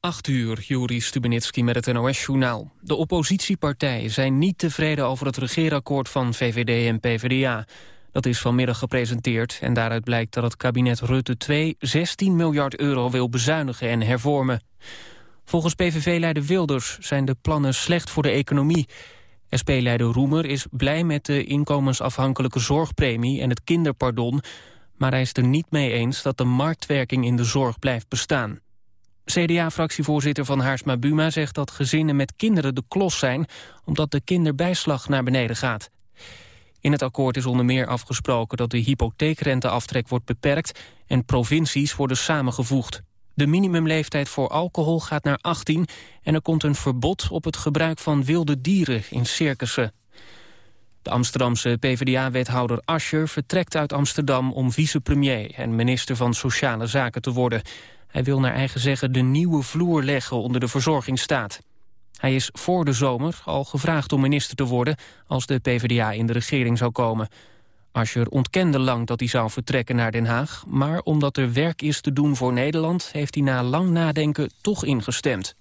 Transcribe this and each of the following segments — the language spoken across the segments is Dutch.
8 uur, Juri Stubenitski met het NOS-journaal. De oppositiepartijen zijn niet tevreden over het regeerakkoord van VVD en PvdA. Dat is vanmiddag gepresenteerd en daaruit blijkt dat het kabinet Rutte 2 16 miljard euro wil bezuinigen en hervormen. Volgens PVV-leider Wilders zijn de plannen slecht voor de economie. SP-leider Roemer is blij met de inkomensafhankelijke zorgpremie en het kinderpardon, maar hij is er niet mee eens dat de marktwerking in de zorg blijft bestaan. CDA-fractievoorzitter van Haarsma Buma zegt dat gezinnen met kinderen de klos zijn... omdat de kinderbijslag naar beneden gaat. In het akkoord is onder meer afgesproken dat de hypotheekrenteaftrek wordt beperkt... en provincies worden samengevoegd. De minimumleeftijd voor alcohol gaat naar 18... en er komt een verbod op het gebruik van wilde dieren in circussen. De Amsterdamse PvdA-wethouder Ascher vertrekt uit Amsterdam... om vicepremier en minister van Sociale Zaken te worden... Hij wil naar eigen zeggen de nieuwe vloer leggen onder de verzorgingsstaat. Hij is voor de zomer al gevraagd om minister te worden... als de PvdA in de regering zou komen. Asscher ontkende lang dat hij zou vertrekken naar Den Haag... maar omdat er werk is te doen voor Nederland... heeft hij na lang nadenken toch ingestemd.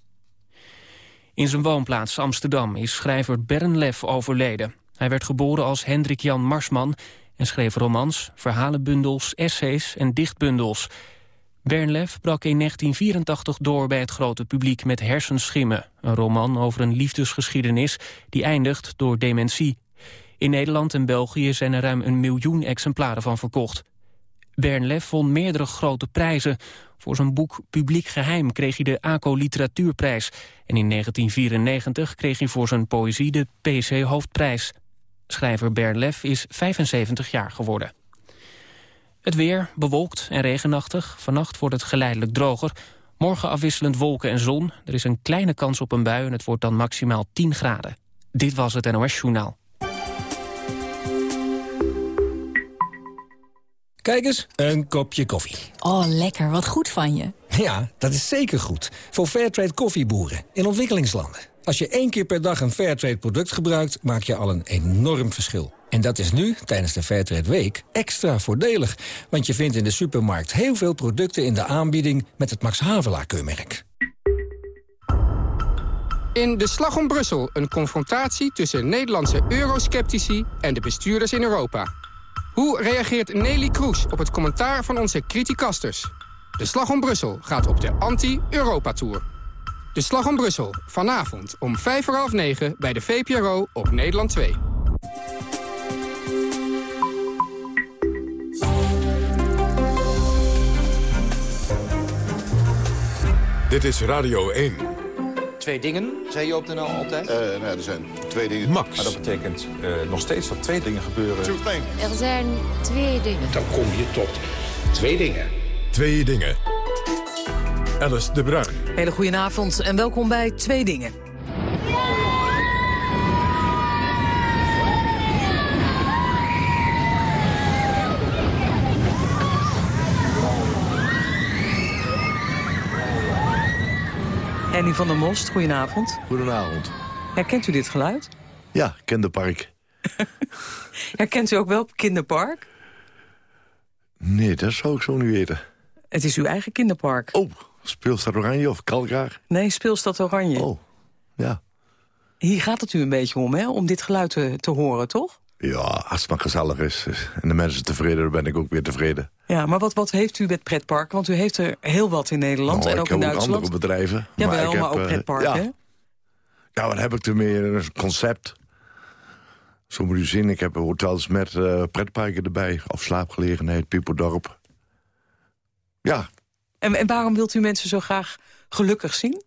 In zijn woonplaats Amsterdam is schrijver Bernlef overleden. Hij werd geboren als Hendrik Jan Marsman... en schreef romans, verhalenbundels, essays en dichtbundels... Bernlef brak in 1984 door bij het grote publiek met Hersenschimmen... een roman over een liefdesgeschiedenis die eindigt door dementie. In Nederland en België zijn er ruim een miljoen exemplaren van verkocht. Bernlef won meerdere grote prijzen. Voor zijn boek Publiek Geheim kreeg hij de ACO Literatuurprijs. En in 1994 kreeg hij voor zijn poëzie de PC Hoofdprijs. Schrijver Bernlef is 75 jaar geworden. Het weer bewolkt en regenachtig. Vannacht wordt het geleidelijk droger. Morgen afwisselend wolken en zon. Er is een kleine kans op een bui en het wordt dan maximaal 10 graden. Dit was het NOS Journaal. Kijk eens, een kopje koffie. Oh, lekker. Wat goed van je. Ja, dat is zeker goed. Voor Fairtrade koffieboeren in ontwikkelingslanden. Als je één keer per dag een Fairtrade product gebruikt... maak je al een enorm verschil. En dat is nu, tijdens de Fairtrade Week, extra voordelig. Want je vindt in de supermarkt heel veel producten in de aanbieding... met het Max Havelaar-keurmerk. In De Slag om Brussel een confrontatie tussen Nederlandse eurosceptici... en de bestuurders in Europa. Hoe reageert Nelly Kroes op het commentaar van onze criticasters? De Slag om Brussel gaat op de anti-Europa-tour. De Slag om Brussel, vanavond om vijf voor half negen bij de VPRO op Nederland 2. Dit is Radio 1. Twee dingen, zei je op de NL altijd? Uh, nee, er zijn twee dingen. Max. Maar dat betekent uh, nog steeds dat twee dingen gebeuren. Er zijn twee dingen. Dan kom je tot twee dingen. Twee dingen. Alice de Bruin. Hele goedenavond en welkom bij Twee Dingen. Henny van der Most, goedenavond. Goedenavond. Herkent u dit geluid? Ja, kinderpark. Herkent u ook wel kinderpark? Nee, dat zou ik zo niet weten. Het is uw eigen kinderpark. Oh, Speelstad Oranje of Kalkaar? Nee, Speelstad Oranje. Oh, ja. Hier gaat het u een beetje om, hè? Om dit geluid te, te horen, toch? Ja, als het maar gezellig is en de mensen tevreden, dan ben ik ook weer tevreden. Ja, maar wat, wat heeft u met pretparken? Want u heeft er heel wat in Nederland nou, en ook in Duitsland. Ook andere bedrijven. Jawel, maar, ik maar heb, ook pretparken, ja. ja, wat heb ik ermee? Een concept. Zo moet u zien, ik heb hotels met uh, pretparken erbij. Of slaapgelegenheid, Pieperdorp. Ja. En, en waarom wilt u mensen zo graag gelukkig zien?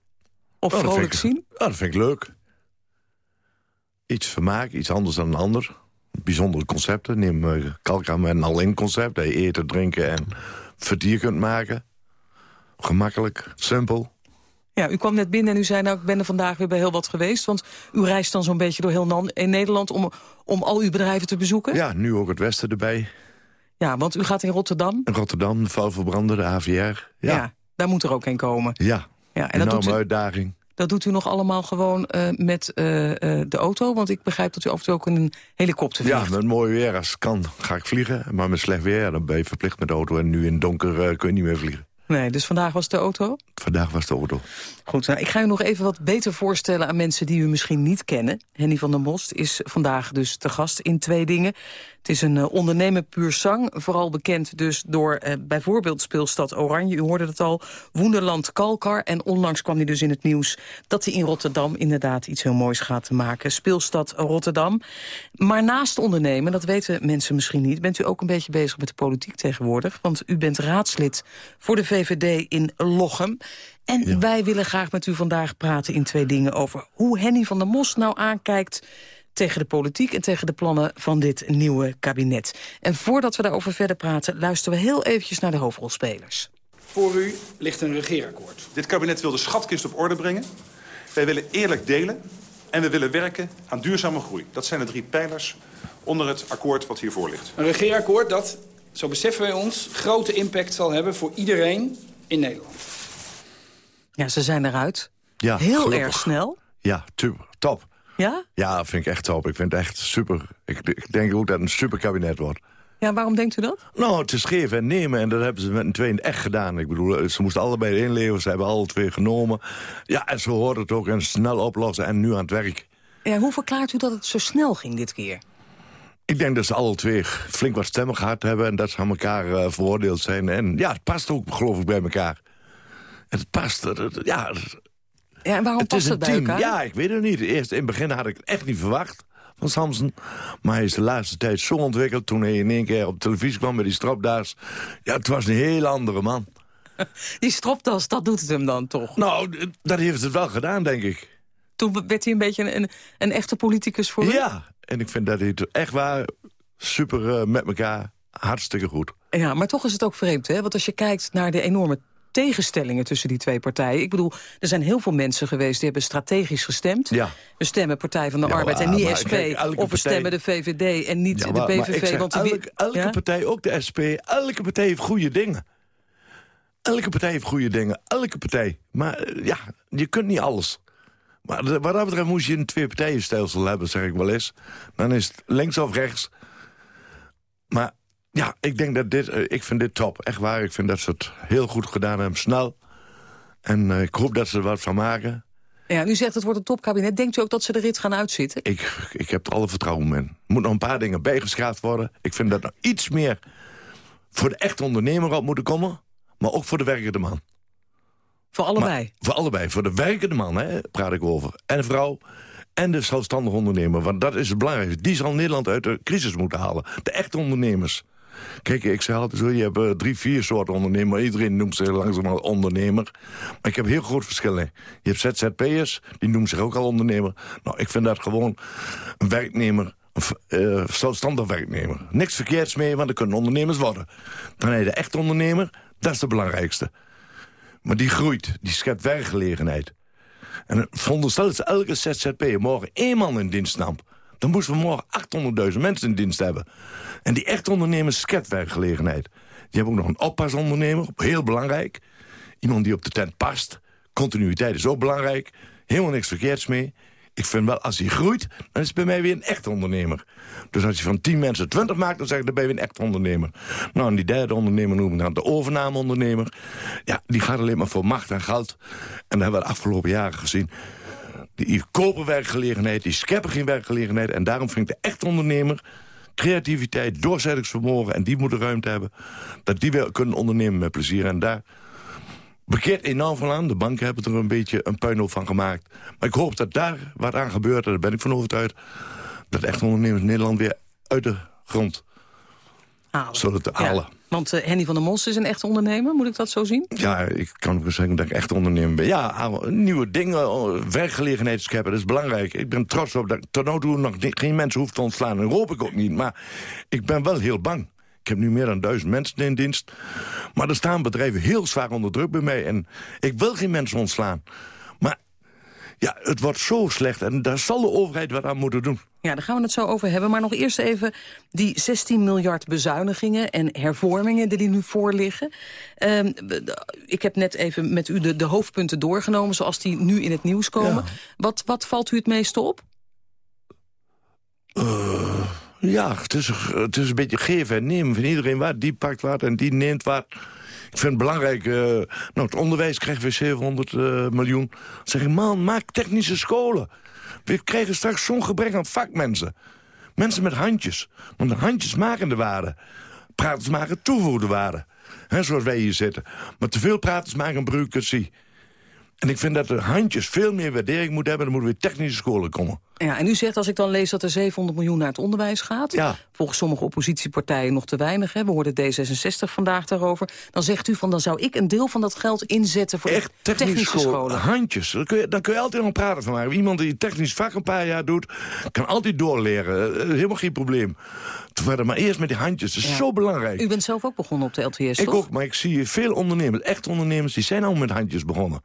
Of nou, vrolijk ik, zien? Ja, dat vind ik leuk. Iets vermaak, iets anders dan een ander bijzondere concepten. Neem uh, Kalkam en al-in concept. Dat je eten, drinken en vertier kunt maken. Gemakkelijk, simpel. Ja, u kwam net binnen en u zei, nou, ik ben er vandaag weer bij heel wat geweest. Want u reist dan zo'n beetje door heel in Nederland om, om al uw bedrijven te bezoeken? Ja, nu ook het Westen erbij. Ja, want u gaat in Rotterdam? In Rotterdam, de vuilverbrander, de AVR. Ja. ja, daar moet er ook een komen. Ja, ja en enorme dat doet u... uitdaging. Dat doet u nog allemaal gewoon uh, met uh, uh, de auto? Want ik begrijp dat u af en toe ook in een helikopter vliegt. Ja, met mooi weer. Als het kan ga ik vliegen. Maar met slecht weer dan ben je verplicht met de auto. En nu in het donker kun je niet meer vliegen. Nee, dus vandaag was de auto? Vandaag was de auto. Goed, nou, ik ga u nog even wat beter voorstellen aan mensen die u misschien niet kennen. Henny van der Most is vandaag dus te gast in Twee Dingen. Het is een uh, ondernemer puur zang, vooral bekend dus door uh, bijvoorbeeld speelstad Oranje. U hoorde het al, Woenderland Kalkar. En onlangs kwam hij dus in het nieuws dat hij in Rotterdam inderdaad iets heel moois gaat maken. Speelstad Rotterdam. Maar naast ondernemen, dat weten mensen misschien niet, bent u ook een beetje bezig met de politiek tegenwoordig. Want u bent raadslid voor de VVD in Lochem. En ja. wij willen graag met u vandaag praten in twee dingen over hoe Henny van der Mos nou aankijkt tegen de politiek en tegen de plannen van dit nieuwe kabinet. En voordat we daarover verder praten, luisteren we heel eventjes naar de hoofdrolspelers. Voor u ligt een regeerakkoord. Dit kabinet wil de schatkist op orde brengen. Wij willen eerlijk delen en we willen werken aan duurzame groei. Dat zijn de drie pijlers onder het akkoord wat hiervoor ligt. Een regeerakkoord dat, zo beseffen wij ons, grote impact zal hebben voor iedereen in Nederland. Ja, ze zijn eruit. Ja, Heel gelukkig. erg snel. Ja, super, top. Ja? Ja, vind ik echt top. Ik vind het echt super. Ik, ik denk ook dat het een super kabinet wordt. Ja, waarom denkt u dat? Nou, het is geven en nemen. En dat hebben ze met een tweeën echt gedaan. Ik bedoel, ze moesten allebei inleveren. Ze hebben alle twee genomen. Ja, en ze hoorden het ook. En snel oplossen. En nu aan het werk. Ja, hoe verklaart u dat het zo snel ging dit keer? Ik denk dat ze alle twee flink wat stemmen gehad hebben... en dat ze aan elkaar uh, veroordeeld zijn. En ja, het past ook, geloof ik, bij elkaar. En het past, het, ja... Ja, en waarom het past dat bij team. elkaar? Ja, ik weet het niet. Eerst in het begin had ik het echt niet verwacht van Samson. Maar hij is de laatste tijd zo ontwikkeld... toen hij in één keer op televisie kwam met die stropdaars. Ja, het was een heel andere man. Die stropdas, dat doet het hem dan toch? Nou, dat heeft het wel gedaan, denk ik. Toen werd hij een beetje een, een, een echte politicus voor u? Ja, en ik vind dat hij het echt waar super uh, met elkaar hartstikke goed. Ja, maar toch is het ook vreemd, hè? Want als je kijkt naar de enorme tegenstellingen tussen die twee partijen. Ik bedoel, er zijn heel veel mensen geweest die hebben strategisch gestemd. Ja. We stemmen Partij van de Ja, Arbeid en niet maar SP. kijk, of we partij- stemmen de VVD en niet Ja, de maar- PVV. zeg, want die elke, elke ja? partij, ook de SP, elke partij heeft goede dingen. Elke partij heeft goede dingen, elke partij. Maar eh, ja, je kunt niet alles. Maar de- wat dat betreft moest je een twee-partijenstelsel hebben, zeg ik wel eens. Dan is het links of rechts. Maar ja, ik denk dat dit, eh, ik vind dit top. Echt waar, ik vind dat ze het heel goed gedaan hebben, snel. En eh, ik hoop dat ze er wat van maken. Ja, u zegt het wordt een topkabinet. Denkt u ook dat ze de rit gaan uitzitten? Ik, ik heb er alle vertrouwen in. Er moet nog een paar dingen bijgeschaafd worden. Ik vind dat er iets meer voor de echte ondernemer op moeten komen. Maar ook voor de werkende man. Voor allebei? Maar voor allebei. Voor de werkende man, hè, praat ik over. En de vrouw. En de zelfstandige ondernemer. Want dat is het belangrijkste. Die zal Nederland uit de crisis moeten halen. De echte ondernemers. Kijk, ik zeg altijd zo, je hebt eh, drie, vier soorten ondernemer. Iedereen noemt zich langzamerhand ondernemer. Maar ik heb heel groot verschil in. Je hebt ZZP'ers, die noemen zich ook al ondernemer. Nou, ik vind dat gewoon een werknemer, v- eh, zelfstandig werknemer. Niks verkeerds mee, want er kunnen ondernemers worden. Dan heb je de echte ondernemer, dat is de belangrijkste. Maar die groeit, die schept werkgelegenheid. En veronderstel dat elke ZZP'er morgen één man in dienst nam... dan moesten we morgen 800.000 mensen in dienst hebben. En die echte ondernemers schept werkgelegenheid. Die hebben ook nog een oppasondernemer, heel belangrijk. Iemand die op de tent past. Continuïteit is ook belangrijk. Helemaal niks verkeerds mee. Ik vind wel, als hij groeit, dan is het bij mij weer een echt ondernemer. Dus als je van 10 mensen 20 maakt, dan zeg ik, dan ben je een echt ondernemer. Nou, en die derde ondernemer noemen we dan de overnameondernemer. Ja, die gaat alleen maar voor macht en geld. En dat hebben we de afgelopen jaren gezien. Die kopen werkgelegenheid, die scheppen geen werkgelegenheid. En daarom vind ik de echt ondernemer creativiteit, doorzettingsvermogen... en die moeten ruimte hebben, dat die weer kunnen ondernemen met plezier. En daar bekeert enorm van aan. De banken hebben er een beetje een puinhoop van gemaakt. Maar ik hoop dat daar wat aan gebeurt, en daar ben ik van overtuigd... dat echt ondernemers Nederland weer uit de grond zullen te halen. Ja, want eh, Henny van der Mos is een echte ondernemer, moet ik dat zo zien? Ja, ik kan ook zeggen dat ik echt ondernemer ben. Ja, nieuwe dingen, werkgelegenheid scheppen, dat is belangrijk. Ik ben trots op dat ik tot toe nog geen mensen hoef te ontslaan. En hoop ik ook niet, maar ik ben wel heel bang. Ik heb nu meer dan duizend mensen in dienst. Maar er staan bedrijven heel zwaar onder druk bij mij. En ik wil geen mensen ontslaan. Ja, het wordt zo slecht en daar zal de overheid wat aan moeten doen. Ja, daar gaan we het zo over hebben. Maar nog eerst even die 16 miljard bezuinigingen en hervormingen die nu voorliggen. Ehm, ik heb net even met u de, de hoofdpunten doorgenomen zoals die nu in het nieuws komen. Wat, wat valt u het meeste op? Eh, ja, het is, het is een beetje geven en nemen van iedereen wat. Die pakt wat en die neemt wat. Ik vind het belangrijk, uh, nou, het onderwijs krijgen we 700 uh, miljoen. Dan zeg ik, man, maak technische scholen. We krijgen straks zo'n gebrek aan vakmensen. Mensen met handjes. Want de handjes maken de waarde. Praters maken toevoegde waarde. He, zoals wij hier zitten. Maar te veel praters maken bureaucratie. En ik vind dat de handjes veel meer waardering moeten hebben. Dan moeten we technische scholen komen. Ja, en u zegt, als ik dan lees dat er 700 miljoen naar het onderwijs gaat... Ja. volgens sommige oppositiepartijen nog te weinig... Hè, we hoorden D66 vandaag daarover... dan zegt u van, dan zou ik een deel van dat geld inzetten... voor Echt technische, technische scholen. Handjes, dan kun, je, dan kun je altijd nog praten van maken. Iemand die technisch vak een paar jaar doet... kan altijd doorleren, eh, helemaal geen probleem. Verder, maar eerst met die handjes, dat is Ja. zo belangrijk. U bent zelf ook begonnen op de LTS, Ik toch? ook, maar ik zie veel ondernemers, echt ondernemers... die zijn al met handjes begonnen.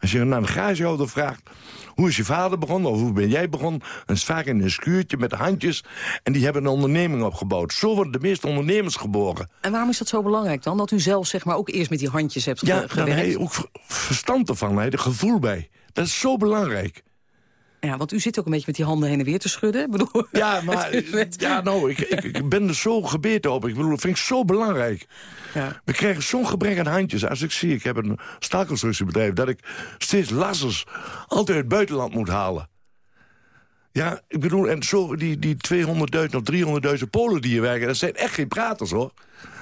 Als je naar een garagehouder vraagt... hoe is je vader begonnen of hoe ben jij begonnen... dan is vaak in een schuurtje met de handjes... en die hebben een onderneming opgebouwd. Zo worden de meeste ondernemers geboren. En waarom is dat zo belangrijk dan? Dat u zelf zeg maar ook eerst met die handjes hebt ge- Ja, dan gewerkt? heb je ook ver- verstand ervan, hij er gevoel bij. Dat is zo belangrijk. Ja, want u zit ook een beetje met die handen heen en weer te schudden. Ik bedoel, Ja, maar ja, nou, ik, ik, ik ben er zo gebeten op. Ik bedoel, dat vind ik zo belangrijk. Ja. We krijgen zo'n gebrek aan handjes. Als ik zie, ik heb een staalconstructiebedrijf... dat ik steeds lassers altijd uit het buitenland moet halen. Ja, ik bedoel, en zo die, die 200.000 of 300.000 Polen die hier werken... dat zijn echt geen praters, hoor.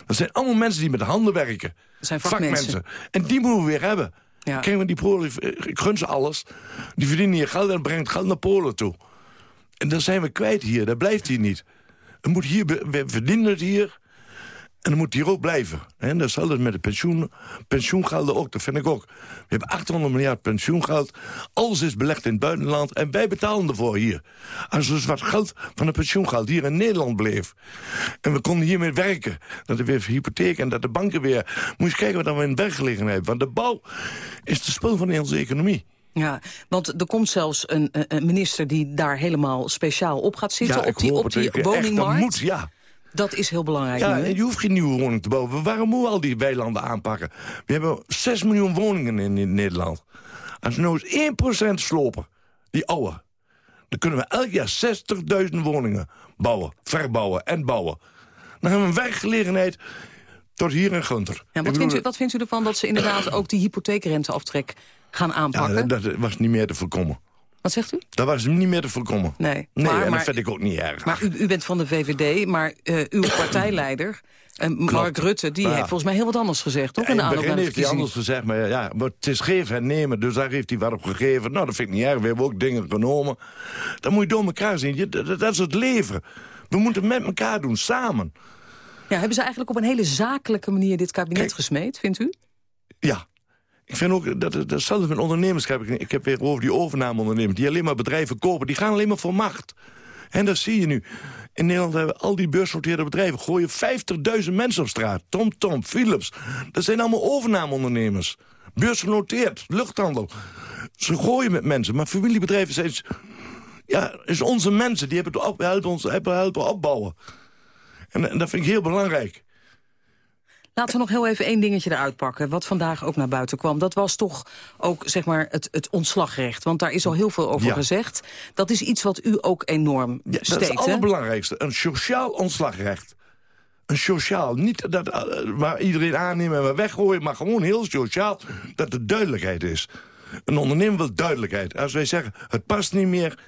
Dat zijn allemaal mensen die met handen werken. Dat zijn vakmensen. En die moeten we weer hebben. Ja. Kijk, die Polen, ik gun ze alles. Die verdienen hier geld en brengen het geld naar Polen toe. En dan zijn we kwijt hier, dat blijft hier niet. Het moet hier, we verdienen het hier... En dan moet het hier ook blijven. En dat is altijd met de pensioen, pensioengelden ook, dat vind ik ook. We hebben 800 miljard pensioengeld. Alles is belegd in het buitenland en wij betalen ervoor hier. Als er dus wat geld van het pensioengeld hier in Nederland bleef... en we konden hiermee werken, dat er weer hypotheek en dat de banken weer... moet je kijken wat dan we in werkgelegenheid hebben. Want de bouw is de spul van de Nederlandse economie. Ja, want er komt zelfs een, een- een minister die daar helemaal speciaal op gaat zitten. Ja, op die, op het. die woningmarkt. dat moet, ja. Dat is heel belangrijk Ja, nu, en je hoeft geen nieuwe woning te bouwen. Waarom moeten we al die weilanden aanpakken? We hebben 6 miljoen woningen in, in Nederland. Als we nou eens 1% slopen, die oude... dan kunnen we elk jaar 60.000 woningen bouwen, verbouwen en bouwen. Dan hebben we een werkgelegenheid tot hier in Gunter. Ja, wat, vindt u, wat vindt u ervan dat ze inderdaad ook die hypotheekrenteaftrek gaan ja, aanpakken? dat, dat was niet meer te voorkomen. Wat zegt u? Dat was niet meer te voorkomen. Nee, Nee, maar, en maar, dat vind ik ook niet erg. maar u, u bent van de VVD, maar eh, uw partijleider, eh, Mark Rutte... die Ja. heeft volgens mij heel wat anders gezegd, toch? In het begin heeft hij anders gezegd, maar ja, maar het is geven en nemen. Dus daar heeft hij wat op gegeven. Nou, dat vind ik niet erg. We hebben ook dingen genomen. Dan moet je door elkaar zien. Je- Dat, dat is het leven. We moeten met elkaar doen, samen. Ja, hebben ze eigenlijk op een hele zakelijke manier dit kabinet Kijk. gesmeed, vindt u? Ja. Ik vind ook, dat, dat, datzelfde met ondernemers. Ik heb, ik heb weer over die overnameondernemers... die alleen maar bedrijven kopen. Die gaan alleen maar voor macht. En dat zie je nu. In Nederland hebben al die beursgenoteerde bedrijven... gooien 50.000 mensen op straat. Tom Tom, Philips. Dat zijn allemaal overnameondernemers. Beursgenoteerd, luchthandel. Ze gooien met mensen. Maar familiebedrijven zijn... Ja, is onze mensen. Die hebben het helpen ons hebben helpen opbouwen. En, en dat vind ik heel belangrijk. Laten we nog heel even één dingetje eruit pakken... wat vandaag ook naar buiten kwam. Dat was toch ook zeg maar, het, het ontslagrecht. Want daar is al heel veel over Ja. gezegd. Dat is iets wat u ook enorm Ja, steekt, dat is het allerbelangrijkste. Een sociaal ontslagrecht. Een sociaal. Niet dat, eh, waar iedereen aannemen en we weggooien... maar gewoon heel sociaal dat er duidelijkheid is. Een ondernemer wil duidelijkheid. Als wij zeggen, het past niet meer...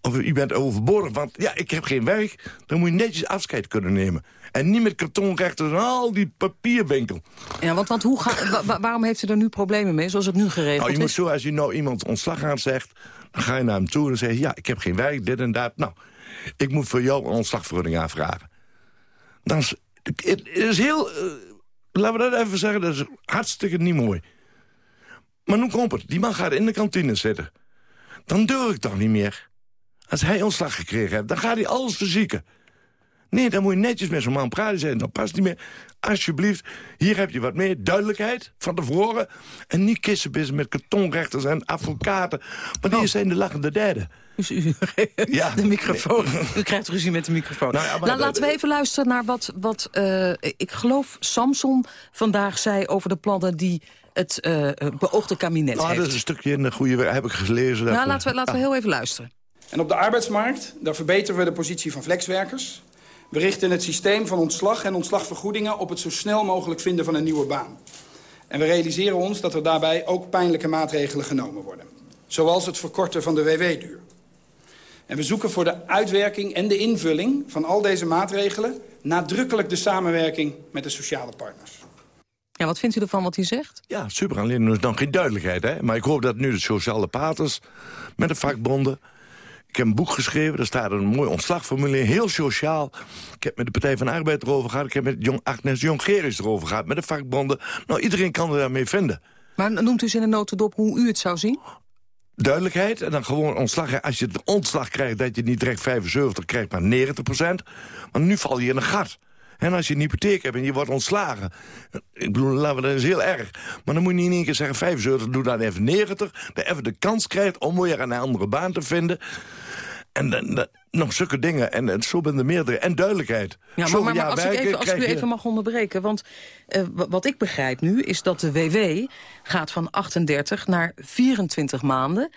of u bent overbodig, want ja, ik heb geen werk... dan moet je netjes afscheid kunnen nemen. En niet met kartonrechters en al die papierwinkel. Ja, want, want hoe ga, wa- wa- waarom heeft u er nu problemen mee, zoals het nu geregeld Nou, je moet is? zo, als je nou iemand ontslag aanzegt... dan ga je naar hem toe en zeg je... ja, ik heb geen werk, dit en dat. Nou, ik moet voor jou een ontslagvergunning aanvragen. Dan is het het is heel... eh, laten we dat even zeggen, dat is hartstikke niet mooi. Maar nu komt het. Die man gaat in de kantine zitten. Dan durf ik toch niet meer. Als hij ontslag gekregen heeft, dan gaat hij alles verzieken. Nee, dan moet je netjes met zo'n man praten. Zeggen, dat past niet meer. Alsjeblieft, hier heb je wat meer duidelijkheid van tevoren. En niet kissenbissen met kartonrechters en advocaten. Want die zijn de lachende derde. Ja. de microfoon. U krijgt ruzie met de microfoon. Nou ja, maar La- dat- laten we even luisteren naar wat, wat eh, ik geloof Samson vandaag zei... over de plannen die het eh, eh, beoogde kabinet Nou, dat heeft. is een stukje in de goede weg. Heb ik gelezen. dat- Nou, laten we, laten we heel even luisteren. En op de arbeidsmarkt, daar verbeteren we de positie van flexwerkers. We richten het systeem van ontslag en ontslagvergoedingen op het zo snel mogelijk vinden van een nieuwe baan. En we realiseren ons dat er daarbij ook pijnlijke maatregelen genomen worden. Zoals het verkorten van de WW-duur. En we zoeken voor de uitwerking en de invulling van al deze maatregelen... nadrukkelijk de samenwerking met de sociale partners. Ja, wat vindt u ervan wat hij zegt? Ja, super. Alleen er is nog geen duidelijkheid. Hè? Maar ik hoop dat nu de sociale partners met de vakbonden... Ik heb een boek geschreven, daar staat een mooi ontslagformule in, heel sociaal. Ik heb met de Partij van de Arbeid erover gehad. Ik heb met Jong, Agnes Jongerius erover gehad, met de vakbonden. Nou, iedereen kan er daarmee vinden. Maar noemt u eens in een notendop hoe u het zou zien? Duidelijkheid en dan gewoon ontslag. Als je het ontslag krijgt, dat je niet direct 75 krijgt, maar 90 procent. Want nu val je in een gat. En als je een hypotheek hebt en je wordt ontslagen... ik bedoel, laten we dat is heel erg. Maar dan moet je niet in één keer zeggen 75, doe dan even 90. Dat even de kans krijgt om weer een andere baan te vinden. En dan, nog zulke dingen. En, en zo ben de meerdere. En duidelijkheid. Ja, maar, maar, maar als, ik even, als ik u even mag onderbreken. Want uh, wat ik begrijp nu is dat de WW gaat van 38 naar 24 maanden.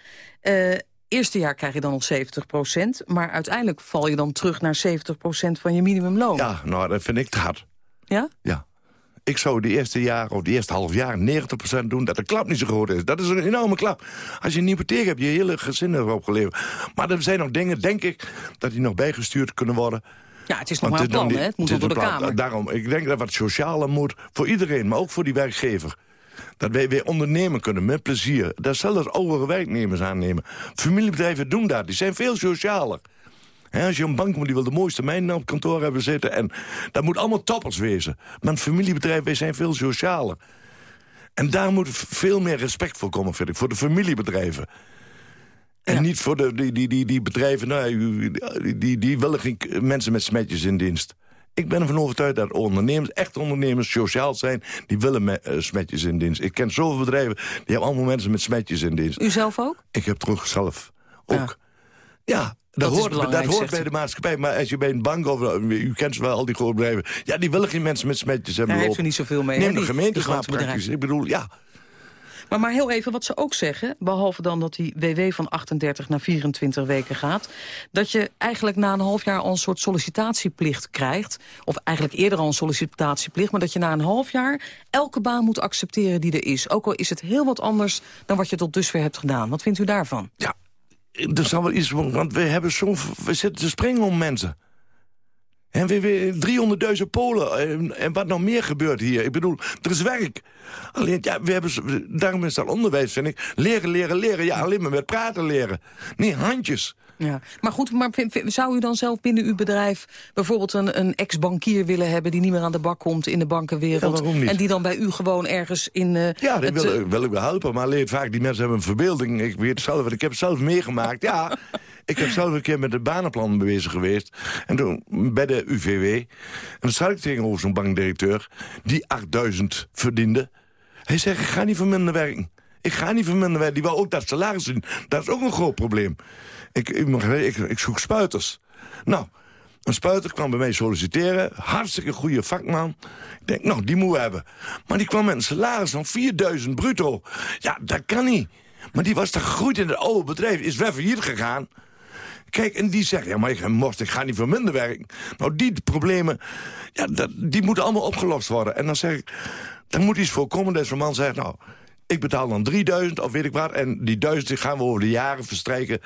Uh, eerste jaar krijg je dan nog 70 procent. Maar uiteindelijk val je dan terug naar 70 procent van je minimumloon. Ja, nou, dat vind ik te hard. Ja? Ja. Ik zou de eerste jaar of de eerste half jaar 90% doen... dat de klap niet zo groot is. Dat is een enorme klap. Als je een hypotheek hebt, je hele gezin erop geleverd. Maar er zijn nog dingen, denk ik, dat die nog bijgestuurd kunnen worden... Ja, het is nog maar een plan, hè? Het moet door de Kamer. Daarom, ik denk dat wat socialer moet voor iedereen, maar ook voor die werkgever. Dat wij weer ondernemen kunnen, met plezier. Dat zelfs oudere werknemers aannemen. Familiebedrijven doen dat, die zijn veel socialer. als je een bank moet, die wil de mooiste mijnen op kantoor hebben zitten. En dat moet allemaal toppers wezen. Maar een familiebedrijf, wij zijn veel socialer. En daar moet veel meer respect voor komen, vind ik. Voor de familiebedrijven. En niet voor de, die, die, die, die bedrijven, nou, die, die, die willen geen mensen met smetjes in dienst. Ik ben ervan overtuigd dat ondernemers, echt ondernemers, sociaal zijn. Die willen met, uh, smetjes in dienst. Ik ken zoveel bedrijven, die hebben allemaal mensen met smetjes in dienst. U zelf ook? Ik heb terug zelf ook. Ja, dat, dat, hoort, dat hoort bij de maatschappij. Maar als je bij een bank of u kent wel al die grote bedrijven. Ja, die willen geen mensen met smetjes hebben. Daar heeft u niet zoveel mee. Neem de gemeentes maar praktisch. Ik bedoel, ja. Maar, maar heel even wat ze ook zeggen, behalve dan dat die WW van 38 naar 24 weken gaat... dat je eigenlijk na een half jaar al een soort sollicitatieplicht krijgt. Of eigenlijk eerder al een sollicitatieplicht... maar dat je na een half jaar elke baan moet accepteren die er is. Ook al is het heel wat anders dan wat je tot dusver hebt gedaan. Wat vindt u daarvan? Ja, er zal wel iets... Want we, hebben zo, we zitten te springen om mensen. En we, 300.000 Polen. En, en, wat nog meer gebeurt hier. Ik bedoel, er is werk. Alleen, ja, we hebben, daarom is dat onderwijs, vind ik. Leren, leren, leren. Ja, alleen maar met praten leren. Niet handjes. Ja. Maar goed, maar zou u dan zelf binnen uw bedrijf... bijvoorbeeld een, een ex-bankier willen hebben... die niet meer aan de bak komt in de bankenwereld... en die dan bij u gewoon ergens in... Uh, ja, dat wil, uh, wil, ik wel helpen. Maar alleen vaak, die mensen hebben een verbeelding. Ik weet zelf, ik heb het zelf meegemaakt. Ja, ik heb zelf een keer met het banenplan bezig geweest. En toen bij de UVW. En dan zat ik tegenover zo'n bankdirecteur... die 8000 verdiende. Hij zegt, ik ga niet voor minder werken. Ik ga niet voor minder. Die wil ook dat salaris doen. Dat is ook een groot probleem. Ik, ik, ik, zoek spuiters. Nou, een spuiter kwam bij mij solliciteren. Hartstikke goede vakman. Ik denk, nou, die moeten we hebben. Maar die kwam met een salaris van 4000 bruto. Ja, dat kan niet. Maar die was toch gegroeid in het oude bedrijf. Is weer failliet gegaan. Kijk, en die zegt, ja, maar ik, mocht, ik ga niet voor minder werken. Nou, die problemen, ja, dat, die moeten allemaal opgelost worden. En dan zeg ik, dan moet iets voorkomen dat zo'n man zegt, nou... Ik betaal dan 3000 of weet ik wat. En die 1000 gaan we over de jaren verstrijken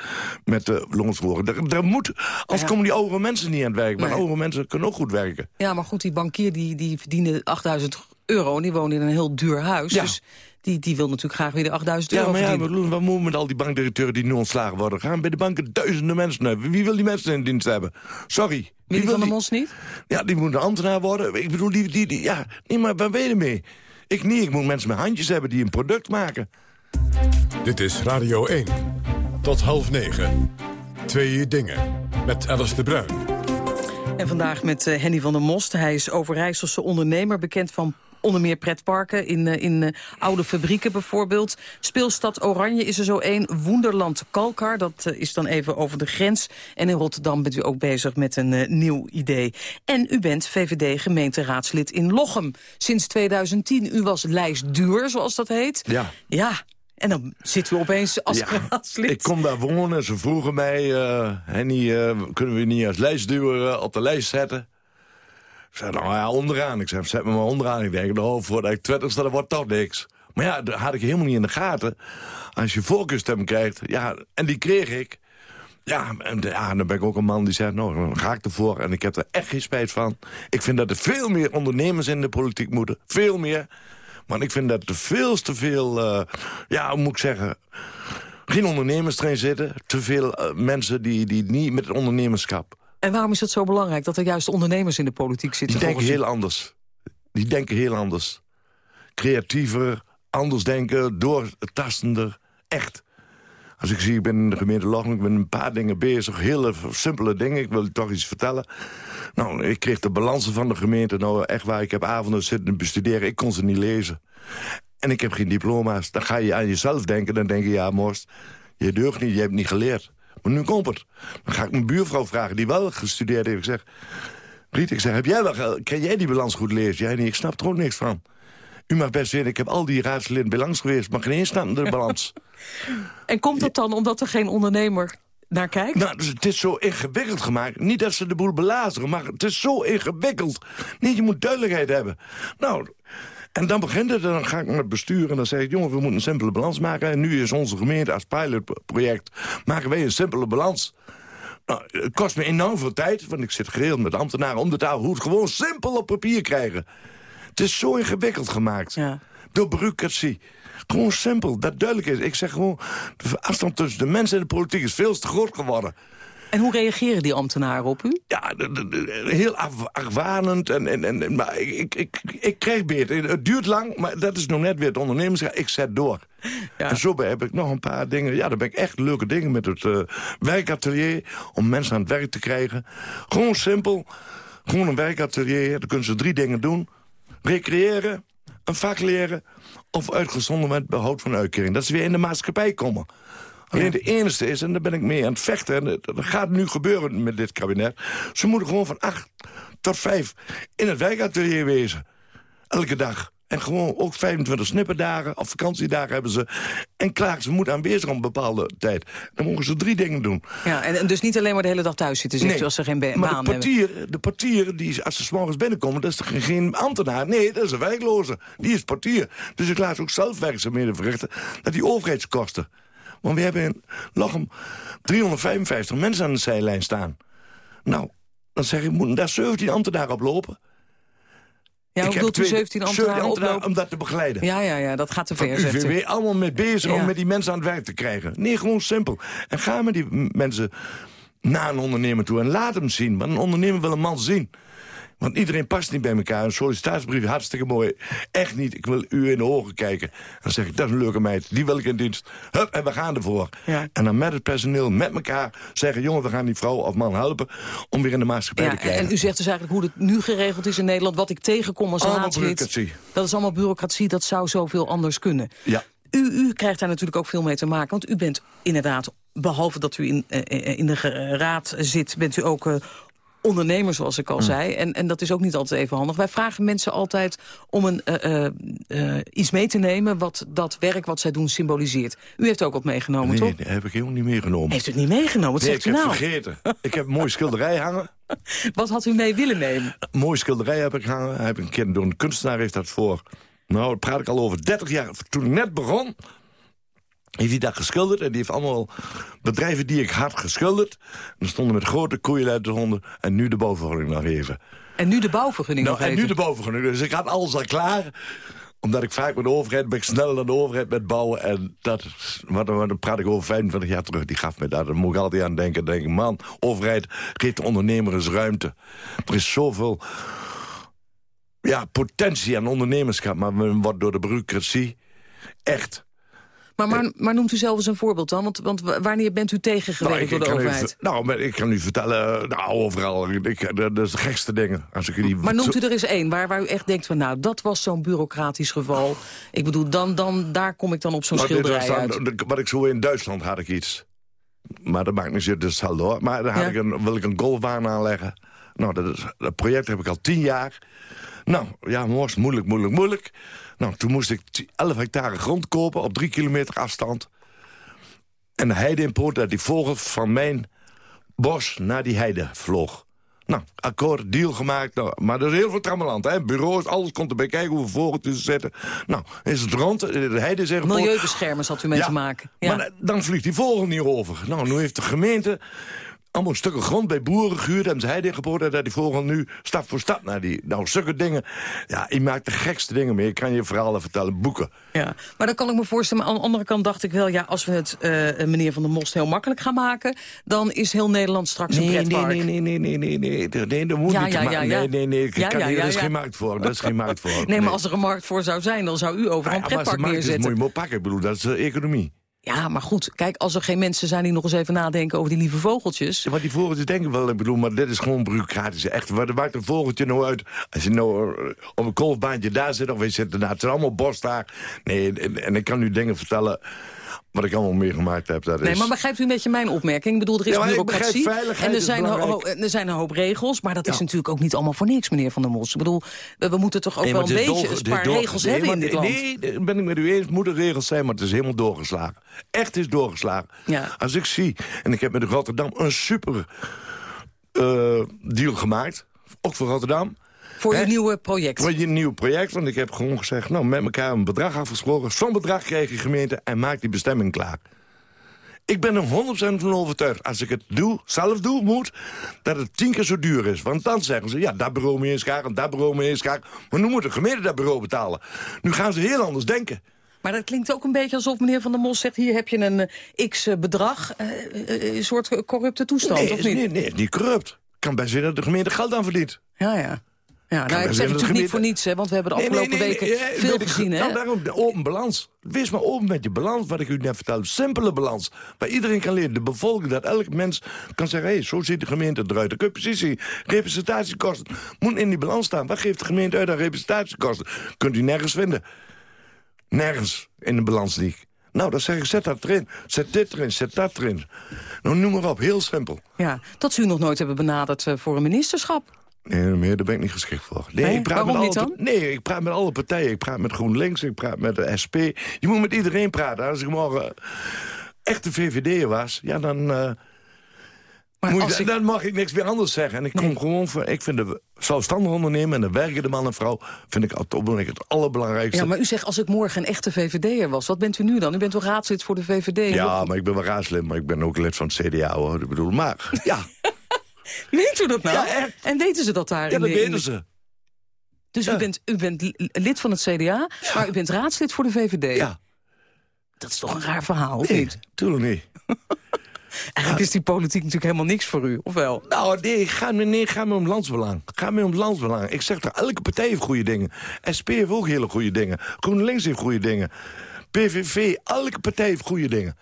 met de loonsverhoging. Er, moet, als komen die oudere mensen niet aan het werk. Maar oudere mensen kunnen ook goed werken. Ja, maar goed, die bankier die, die verdiende 8000 euro. En die woont in een heel duur huis. Ja. Dus die, die wil natuurlijk graag weer de 8000 euro Ja, maar ja, verdienen. wat moeten met al die bankdirecteuren die nu ontslagen worden? Gaan bij de banken duizenden mensen hebben. Wie wil die mensen in dienst hebben? Sorry. Wie wil van de Mos niet? Ja, die moeten ambtenaar worden. Ik bedoel, die, die, die ja, nee, maar waar ben je mee? Ik niet, ik moet mensen met handjes hebben die een product maken. Dit is Radio 1. Tot half negen. Twee dingen. Met Alice de Bruin. En vandaag met uh, Henny van der Most. Hij is Overijsselse ondernemer, bekend van onder meer pretparken in, eh, in uh, oude fabrieken bijvoorbeeld. Speelstad Oranje is er zo één. Woenderland Kalkar, dat uh, is dan even over de grens. En in Rotterdam bent u ook bezig met een nieuw idee. En u bent VVD-gemeenteraadslid in Lochem. Sinds 2010, u was lijstduur, zoals dat heet. Ja. Ja, en dan zit u opeens als ja, raadslid. Ik kom daar wonen. Ze vroegen mij, uh, Henny, uh, kunnen we niet als lijstduwer uh, op de lijst zetten? Zei, nou ja, onderaan. Ik zei, zet me maar onderaan. Ik denk, nou, voordat ik twintig sta, dan wordt toch niks. Maar ja, dat had ik helemaal niet in de gaten. Als je voorkeurstem krijgt, ja, en die kreeg ik... Ja, en ja, dan ben ik ook een man die zegt, nou, dan ga ik ervoor. En ik heb er echt geen spijt van. Ik vind dat er veel meer ondernemers in de politiek moeten. Veel meer. Want ik vind dat er veel te veel, uh, ja, hoe moet ik zeggen... geen ondernemers erin zitten. Te veel uh, mensen die, die niet met het ondernemerschap. En waarom is het zo belangrijk dat er juist ondernemers in de politiek zitten? Die denken heel anders. Die denken heel anders. Creatiever, anders denken, doortastender. Echt. Als ik zie, ik ben in de gemeente Lochem, ik ben een paar dingen bezig. Hele simpele dingen, ik wil je toch iets vertellen. Nou, ik kreeg de balansen van de gemeente. Nou, echt waar, ik heb avonden zitten bestuderen. Ik kon ze niet lezen. En ik heb geen diploma's. Dan ga je aan jezelf denken. Dan denk je, ja, Morst, je deugt niet, je hebt niet geleerd. Maar nu komt het. Dan ga ik mijn buurvrouw vragen, die wel gestudeerd heeft. Ik zeg, Riet, ik zeg, heb jij wel, ken jij die balans goed lezen? Jij niet, ik snap er ook niks van. U mag best weten, ik heb al die raadsleden bij langs geweest... maar geen eens de balans. en komt dat dan omdat er geen ondernemer naar kijkt? Nou, dus het is zo ingewikkeld gemaakt. Niet dat ze de boel belazeren, maar het is zo ingewikkeld. Nee, je moet duidelijkheid hebben. Nou, en dan begint het, en dan ga ik naar het bestuur... en dan zeg ik, jongen, we moeten een simpele balans maken. En nu is onze gemeente als pilotproject... maken wij een simpele balans. Nou, het kost me enorm veel tijd, want ik zit geregeld met ambtenaren... om de taal goed gewoon simpel op papier krijgen. Het is zo ingewikkeld gemaakt. Ja. Door bureaucratie. Gewoon simpel, dat duidelijk is. Ik zeg gewoon, de afstand tussen de mensen en de politiek is veel te groot geworden. En hoe reageren die ambtenaren op u? Ja, heel afwanend. En, en, en, maar ik, ik, ik krijg beter. Het duurt lang, maar dat is nog net weer het ondernemerschap. Ik zet door. Ja. En zo heb ik nog een paar dingen. Ja, daar ben ik echt leuke dingen met het uh, werkatelier. Om mensen aan het werk te krijgen. Gewoon simpel. Gewoon een werkatelier. Dan kunnen ze drie dingen doen recreëren, een vak leren... of uitgezonden met behoud van uitkering. Dat ze weer in de maatschappij komen. Alleen de enige is, en daar ben ik mee aan het vechten... en dat gaat nu gebeuren met dit kabinet... ze moeten gewoon van acht tot vijf in het werkatelier wezen. Elke dag. En gewoon ook 25 snipperdagen of vakantiedagen hebben ze. En klaar, ze moeten aanwezig op een bepaalde tijd. Dan mogen ze drie dingen doen. Ja, en, dus niet alleen maar de hele dag thuis zitten, zegt nee, als ze geen baan maar de portier, hebben. De portier, die, als ze s morgens binnenkomen, dat is toch geen ambtenaar? Nee, dat is een werkloze. Die is portier. Dus ik laat ze ook zelf werkzaamheden verrichten. Dat die overheidskosten. Want we hebben in Lochem 355 mensen aan de zijlijn staan. Nou, dan zeg ik, moeten daar 17 ambtenaren op lopen. Ja, ik heb 17 ambtenaren, ambtenaren om dat te begeleiden. Ja, ja, ja, dat gaat te ver, zegt UVW allemaal mee bezig om met die mensen aan het werk te krijgen. Nee, gewoon simpel. En ga met die mensen naar een ondernemer toe en laat hem zien. Want een ondernemer wil een man zien. Want iedereen past niet bij elkaar. Een sollicitatiebrief, hartstikke mooi. Echt niet, ik wil u in de ogen kijken. Dan zeg ik, dat is een leuke meid, die wil ik in dienst. Hup, en we gaan ervoor. Ja. En dan met het personeel, met elkaar zeggen... jongen, we gaan die vrouw of man helpen om weer in de maatschappij ja, te krijgen. En u zegt dus eigenlijk hoe het nu geregeld is in Nederland... wat ik tegenkom als allemaal raadslid. Dat is allemaal bureaucratie, dat zou zoveel anders kunnen. Ja. U, u krijgt daar natuurlijk ook veel mee te maken, want u bent inderdaad behalve dat u in, uh, in de raad zit, bent u ook uh, ondernemer, zoals ik al mm. zei. En, en dat is ook niet altijd even handig. Wij vragen mensen altijd om een, uh, uh, iets mee te nemen... wat dat werk wat zij doen symboliseert. U heeft ook wat meegenomen, nee, toch? Nee, heb ik helemaal niet meegenomen. Heeft u het niet meegenomen? Wat nee, zegt ik u nou? heb vergeten. ik heb een mooie schilderij hangen. Wat had u mee willen nemen? Een mooie schilderij heb ik hangen. Heb ik een keer door een kunstenaar heeft dat voor... Nou, daar praat ik al over 30 jaar. Toen ik net begon, heeft hij dat geschilderd. En die heeft allemaal bedrijven die ik had geschilderd. En stonden met grote koeien honden. En nu de bouwvergunning nog even. En nu de bouwvergunning nou, nog en even? nu de bouwvergunning. Dus ik had alles al klaar omdat ik vaak met de overheid ben ik sneller dan de overheid met bouwen. En dat, maar dan, dan praat ik over 25 jaar terug. Die gaf me dat. Daar moet ik altijd aan denken. denk ik, man, overheid geeft de ondernemer eens ruimte. Er is zoveel ja, potentie aan ondernemerschap. Maar men wordt door de bureaucratie echt maar, maar, maar, noemt u zelf eens een voorbeeld dan? Want, want wanneer bent u tegengewerkt nou, door de overheid? U, nou, ik kan u vertellen, nou, overal. Ik, dat is de gekste dingen. Als ik die, maar noemt u er eens één waar, waar u echt denkt van... nou, dat was zo'n bureaucratisch geval. Ik bedoel, dan, dan, daar kom ik dan op zo'n schilderij dan, uit. Wat ik zo in Duitsland had ik iets. Maar dat maakt niet zin, dus hallo. Maar dan had ik een, wil ik een golfbaan aanleggen. Nou, dat, is, dat project heb ik al tien jaar. Nou, ja, moest moeilijk, moeilijk, moeilijk. Nou, toen moest ik 11 hectare grond kopen op drie kilometer afstand. En de heide in dat die vogel van mijn bos naar die heide vloog. Nou, akkoord, deal gemaakt. Nou, maar er is heel veel trammeland. Hè? Bureaus, alles komt erbij kijken hoeveel vogeltjes te zetten. Nou, is het rond. De heide zegt... Milieubeschermers had u mee te maken. Ja. Maar dan vliegt die vogel niet over. Nou, nu heeft de gemeente allemaal stukken grond bij boeren gehuurd. Hebben ze heide geboord en dat die vogel nu stap voor stap naar die... Nou, stukken dingen. Ja, je maakt de gekste dingen mee. Ik kan je verhalen vertellen, boeken. Ja, maar dan kan ik me voorstellen. Maar aan de andere kant dacht ik wel... ja, als we het uh, meneer Van der Most heel makkelijk gaan maken... dan is heel Nederland straks nee, een pretpark. Nee, nee, nee, nee, nee, nee, nee. Nee, dat moet ja, niet ja, Nee, nee, nee. Kan, ja, Er is ja. geen markt voor. Dat is geen markt voor. Nee, maar als er een markt voor zou zijn... dan zou u overal een Ja, maar als de pretpark markt is, neerzetten. moet je pakken. Ik bedoel, dat is de economie. Ja, maar goed, kijk, als er geen mensen zijn die nog eens even nadenken over die lieve vogeltjes. Ja, die vogeltjes denken wel, ik bedoel, maar dit is gewoon bureaucratisch. Echt, wat maakt een vogeltje nou uit? Als je nou eh, op een golfbaantje daar zit, of je zit het is allemaal bos daar. Nee, en, en ik kan u dingen vertellen wat ik allemaal meegemaakt heb. Dat Nee, is... maar begrijpt u een beetje mijn opmerking? Ik bedoel, er is Ja, bureaucratie veiligheid en er zijn, er zijn een hoop regels, maar dat is Ja. natuurlijk ook niet allemaal voor niks, meneer Van der Mos. Ik bedoel, we, we moeten toch ook Nee, wel maar een beetje een paar regels nee, hebben in dit land. Nee, ben ik met u eens. Het moeten regels zijn, maar het is helemaal doorgeslagen. Echt is doorgeslagen. Ja. Als ik zie, en ik heb met Rotterdam een super eh, deal gemaakt. Ook voor Rotterdam. Voor uw nieuwe project. Voor je nieuw project, want ik heb gewoon gezegd... nou, met elkaar een bedrag afgesproken. Zo'n bedrag krijg je gemeente en maak die bestemming klaar. Ik ben er 100% van overtuigd. Als ik het doe, zelf doe, moet, dat het tien keer zo duur is. Want dan zeggen ze, ja, dat bureau mee inschakelen, dat bureau mee inschakelen. Maar nu moet de gemeente dat bureau betalen. Nu gaan ze heel anders denken. Maar dat klinkt ook een beetje alsof meneer Van der Mos zegt... hier heb je een eh, x-bedrag, een soort corrupte toestand, nee, of niet? Nee, is niet corrupt. Kan best zijn dat de gemeente geld aan verdient. Ja, ja. Ja, nou, ik zeg dat natuurlijk niet voor niets, hè, want we hebben de nee, afgelopen nee, nee, weken veel gezien. Hè? Nou, daarom de open balans. Wees maar open met je balans, wat ik u net vertelde. Simpele balans. Waar iedereen kan leren. De bevolking, dat elk mens kan zeggen... hé, hey, zo ziet de gemeente eruit. Dan kun je precies zien. Representatiekosten moet in die balans staan. Wat geeft de gemeente uit aan representatiekosten? Kunt u nergens vinden. Nergens in de balans niet. Nou, dan zeg ik, zet dat erin. Zet dit erin, zet dat erin. Nou, noem maar op, heel simpel. Ja, dat ze u nog nooit hebben benaderd eh, voor een ministerschap. Nee, meer, daar ben ik niet geschikt voor. Nee, Nee? ik praat Waarom met alle? Nee, ik praat met alle partijen. Ik praat met GroenLinks, ik praat met de SP. Je moet met iedereen praten. Als ik morgen echt de VVD was, ja, dan, eh, Maar moet je- als ik- dan mag ik niks meer anders zeggen. En ik kom gewoon voor, ik vind de zelfstandig ondernemen en de werkende man en vrouw, vind ik op het ogenblik het allerbelangrijkste. Ja, maar u zegt als ik morgen een echte VVD'er was, wat bent u nu dan? U bent toch raadslid voor de VVD? Ja, maar ik ben wel raadslid, maar ik ben ook lid van het CDA, hoor. Ik bedoel, maar, ja, Weet u dat nou? Ja, echt. En weten ze dat daar? ja dat weten de- ze. Dus u, bent, u bent li- lid van het CDA, maar u bent raadslid voor de VVD? Ja, Dat is toch een raar verhaal, nee, niet? tuurlijk niet. Eigenlijk is die politiek natuurlijk helemaal niks voor u, of wel? Nou, nee, ga, me- nee, ga me om landsbelang. Ga me om landsbelang. Ik zeg toch, elke partij heeft goede dingen. SP heeft ook hele goede dingen. GroenLinks heeft goede dingen. PVV, elke partij heeft goede dingen.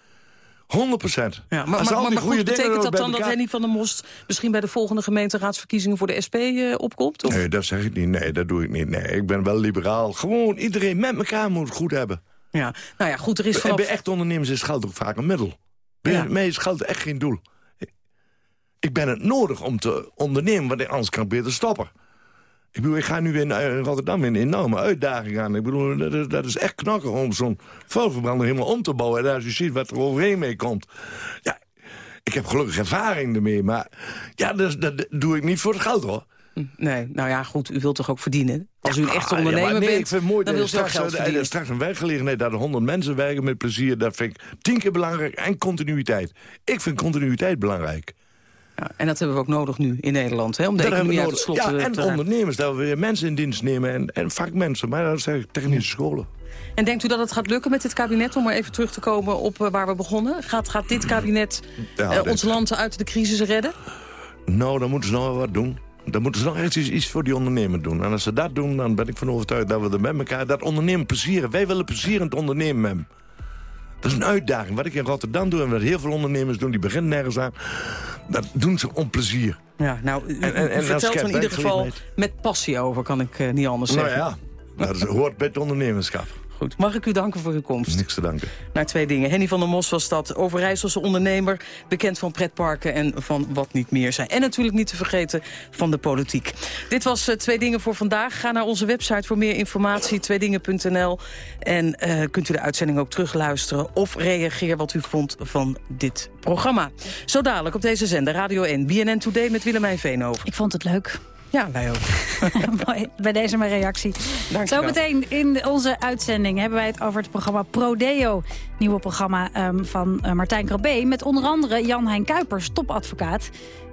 100 procent. Ja, maar, maar, maar, maar goed, betekent dat dan dat Henny van der Most... misschien bij de volgende gemeenteraadsverkiezingen voor de SP eh, opkomt? Of? Nee, dat zeg ik niet. Nee, dat doe ik niet. Nee, ik ben wel liberaal. Gewoon iedereen met elkaar moet het goed hebben. Ja, nou ja, goed, er is vanaf... bij echt ondernemers is geld ook vaak een middel. Bij Ja. mij is geld echt geen doel. Ik ben het nodig om te ondernemen, want anders kan ik beter stoppen. Ik bedoel, ik ga nu in eh, Rotterdam in een enorme uitdaging aan. Ik bedoel, dat is, dat is echt knakken om zo'n vuilverbrander helemaal om te bouwen. En als je ziet wat er overheen mee komt. Ja, ik heb gelukkig ervaring ermee, maar ja, dat, dat doe ik niet voor het geld, hoor. Nee, nou ja, goed, u wilt toch ook verdienen? Als u een echte ja, ondernemer maar nee, bent, ik vind mooi dan wilt u straks, geld eh, verdienen. straks een werkgelegenheid dat er honderd mensen werken met plezier. Dat vind ik tien keer belangrijk. En continuïteit. Ik vind continuïteit belangrijk. Ja, en dat hebben we ook nodig nu in Nederland, hè, om de Dat economie uit het nodig. slot ja, te- en te ondernemers, dat we weer mensen in dienst nemen. En, en vakmensen, maar dat ik technische scholen. En denkt u dat het gaat lukken met dit kabinet, om maar even terug te komen op eh, waar we begonnen? Gaat, gaat dit kabinet Ja, eh, ons land uit de crisis redden? Nou, dan moeten ze nog wel wat doen. Dan moeten ze nog echt iets, iets voor die ondernemer doen. En als ze dat doen, dan ben ik van overtuigd dat we er met elkaar... dat ondernemen plezieren. Wij willen plezierend ondernemen met hem. Dat is een uitdaging. Wat ik in Rotterdam doe en wat heel veel ondernemers doen... die beginnen nergens aan. Dat doen ze om plezier. Ja, nou, u, En- en- en vertelt er in ieder geval met passie over, kan ik eh, niet anders Nou zeggen. ja, dat is, hoort bij het ondernemerschap. Goed, mag ik u danken voor uw komst? Niks te danken. Naar twee dingen. Henny van der Mos was dat, Overijsselse ondernemer... bekend van pretparken en van wat niet meer zijn. En natuurlijk niet te vergeten van de politiek. Dit was uh, Twee Dingen voor vandaag. Ga naar onze website voor meer informatie, tweedingen.nl. En uh, kunt u de uitzending ook terugluisteren... of reageer wat u vond van dit programma. Zo dadelijk op deze zender, Radio 1, BNN Today met Willemijn Veenhoven. Ik vond het leuk. Ja, wij ook. Bij deze mijn reactie. Zometeen in onze uitzending hebben wij het over het programma Prodeo. Nieuwe programma um, van uh, Martijn Krabbe. Met onder andere Jan-Hein Kuipers, topadvocaat.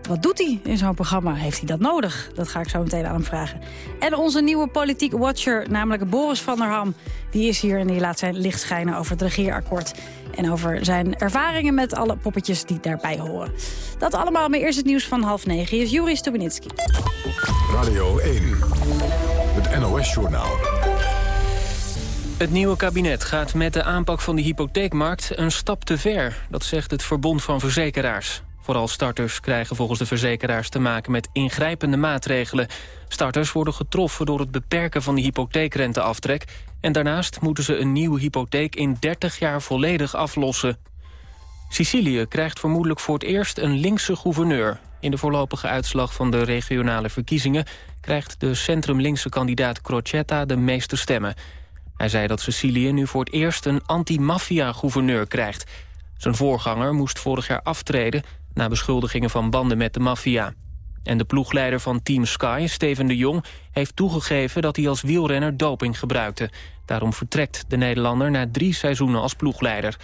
Wat doet hij in zo'n programma? Heeft hij dat nodig? Dat ga ik zo meteen aan hem vragen. En onze nieuwe politiek watcher, namelijk Boris van der Ham... die is hier en die laat zijn licht schijnen over het regeerakkoord. En over zijn ervaringen met alle poppetjes die daarbij horen. Dat allemaal, maar eerst het nieuws van half negen. Hier is Juri Stubenitski. Radio 1, het NOS-journaal. Het nieuwe kabinet gaat met de aanpak van de hypotheekmarkt een stap te ver. Dat zegt het Verbond van Verzekeraars. Vooral starters krijgen volgens de verzekeraars te maken met ingrijpende maatregelen. Starters worden getroffen door het beperken van de hypotheekrenteaftrek... en daarnaast moeten ze een nieuwe hypotheek in 30 jaar volledig aflossen. Sicilië krijgt vermoedelijk voor het eerst een linkse gouverneur. In de voorlopige uitslag van de regionale verkiezingen... krijgt de centrum-linkse kandidaat Crocetta de meeste stemmen. Hij zei dat Sicilië nu voor het eerst een anti-maffia-gouverneur krijgt. Zijn voorganger moest vorig jaar aftreden na beschuldigingen van banden met de maffia. En de ploegleider van Team Sky, Steven de Jong... heeft toegegeven dat hij als wielrenner doping gebruikte. Daarom vertrekt de Nederlander na drie seizoenen als ploegleider.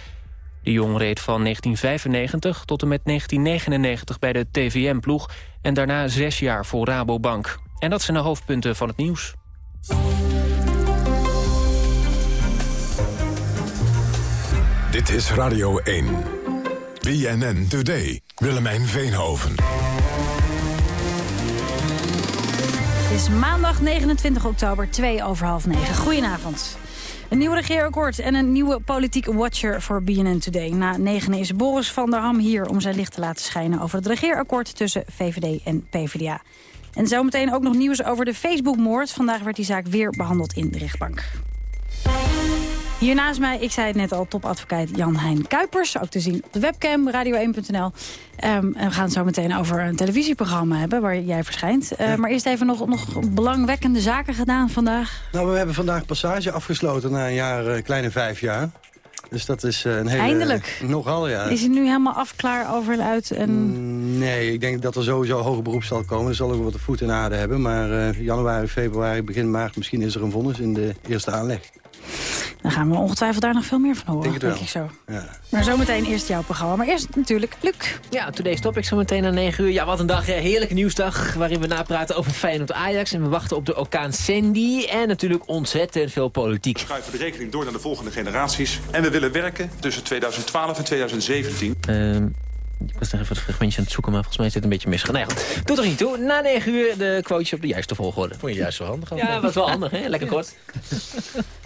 De Jong reed van 1995 tot en met 1999 bij de TVM-ploeg... en daarna zes jaar voor Rabobank. En dat zijn de hoofdpunten van het nieuws. Dit is Radio 1. BNN Today. Willemijn Veenhoven. Het is maandag 29 oktober, 2 over half 9. Goedenavond. Een nieuw regeerakkoord en een nieuwe politieke watcher voor BNN Today. Na negen is Boris van der Ham hier om zijn licht te laten schijnen... over het regeerakkoord tussen VVD en PvdA. En zometeen ook nog nieuws over de Facebookmoord. Vandaag werd die zaak weer behandeld in de rechtbank. Hier naast mij, ik zei het net al, topadvocaat Jan-Hein Kuipers. Ook te zien op de webcam, radio1.nl. Um, en we gaan het zo meteen over een televisieprogramma hebben waar jij verschijnt. Uh, Maar eerst even nog, nog belangwekkende zaken gedaan vandaag. Nou, we hebben vandaag passage afgesloten na een jaar, uh, kleine vijf jaar. Dus dat is uh, een hele... Eindelijk. Nogal, ja. Is het nu helemaal af, klaar, over en uit? En... Mm, nee, ik denk dat er sowieso hoger beroep zal komen. Er zal ook wat de voet in aarde hebben. Maar uh, januari, februari, begin maart, misschien is er een vonnis in de eerste aanleg. Dan gaan we ongetwijfeld daar nog veel meer van horen, denk, denk ik zo. Ja. Maar zometeen eerst jouw programma. Maar eerst natuurlijk Luc. Ja, Today's Topic zo meteen na 9 uur. Ja, wat een dag. Heerlijke nieuwsdag waarin we napraten over Feyenoord Ajax. En we wachten op de orkaan Sandy. En natuurlijk ontzettend veel politiek. We schuiven de rekening door naar de volgende generaties. En we willen werken tussen 2012 en 2017. Uh... Ik was nog even het fragmentje aan het zoeken, maar volgens mij is dit een beetje misgegaan. Nee, goed. Doet er niet toe. Na 9 uur de quoteje op de juiste volgorde. Vond je juist zo handig? Ja, was wel handig, hè? Lekker kort.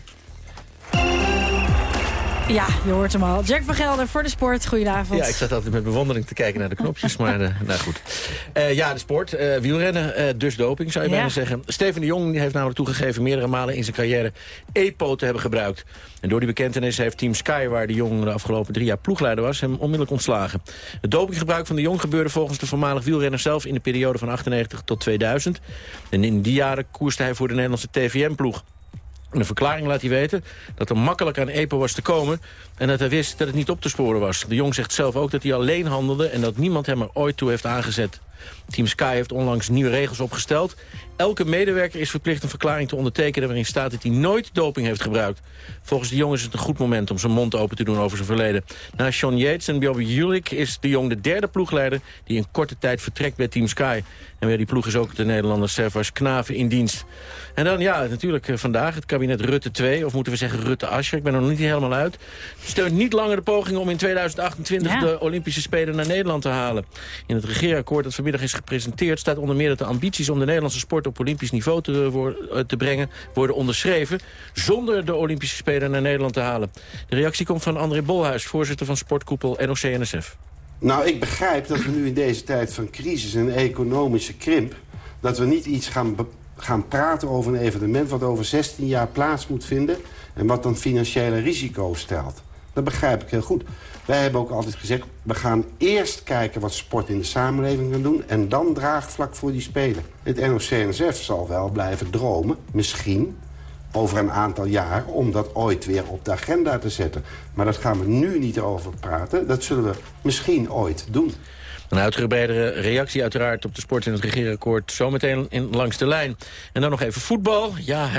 Ja, je hoort hem al. Jack van Gelder voor de sport. Goedenavond. Ja, ik zat altijd met bewondering te kijken naar de knopjes. maar uh, nou goed. Uh, ja, de sport. Uh, wielrennen. dus doping zou je ja. bijna zeggen. Steven de Jong heeft namelijk toegegeven meerdere malen in zijn carrière EPO te hebben gebruikt. En door die bekentenis heeft Team Sky, waar de Jong de afgelopen drie jaar ploegleider was, hem onmiddellijk ontslagen. Het dopinggebruik van de Jong gebeurde volgens de voormalig wielrenner zelf in de periode van 98 tot 2000. En in die jaren koerste hij voor de Nederlandse TVM-ploeg. In de verklaring laat hij weten dat er makkelijk aan EPO was te komen... en dat hij wist dat het niet op te sporen was. De Jong zegt zelf ook dat hij alleen handelde... en dat niemand hem er ooit toe heeft aangezet. Team Sky heeft onlangs nieuwe regels opgesteld. Elke medewerker is verplicht een verklaring te ondertekenen... waarin staat dat hij nooit doping heeft gebruikt. Volgens de Jong is het een goed moment om zijn mond open te doen over zijn verleden. Na Sean Yates en Bobby Julik is de Jong de derde ploegleider... die in korte tijd vertrekt bij Team Sky. En bij die ploeg is ook de Nederlander Servas Knaven in dienst. En dan, ja, natuurlijk vandaag het kabinet Rutte 2, of moeten we zeggen Rutte Ascher. Ik ben er nog niet helemaal uit. Steunt niet langer de poging om in 2028 ja. de Olympische Spelen naar Nederland te halen. In het regeerakkoord dat vanmiddag is gepresenteerd... staat onder meer dat de ambities om de Nederlandse sport op olympisch niveau te, te brengen... worden onderschreven, zonder de Olympische Spelen naar Nederland te halen. De reactie komt van André Bolhuis, voorzitter van sportkoepel NOC-NSF. Nou, ik begrijp dat we nu in deze tijd van crisis en economische krimp... dat we niet iets gaan gaan praten over een evenement... wat over 16 jaar plaats moet vinden... en wat dan financiële risico's stelt. Dat begrijp ik heel goed. Wij hebben ook altijd gezegd... we gaan eerst kijken wat sport in de samenleving kan doen... en dan draagvlak voor die spelen. Het NOC-NSF zal wel blijven dromen, misschien over een aantal jaar... om dat ooit weer op de agenda te zetten. Maar dat gaan we nu niet over praten. Dat zullen we misschien ooit doen. Een uitgebreidere reactie uiteraard op de sport in het regeerakkoord. Zometeen in langs de lijn. En dan nog even voetbal. Ja,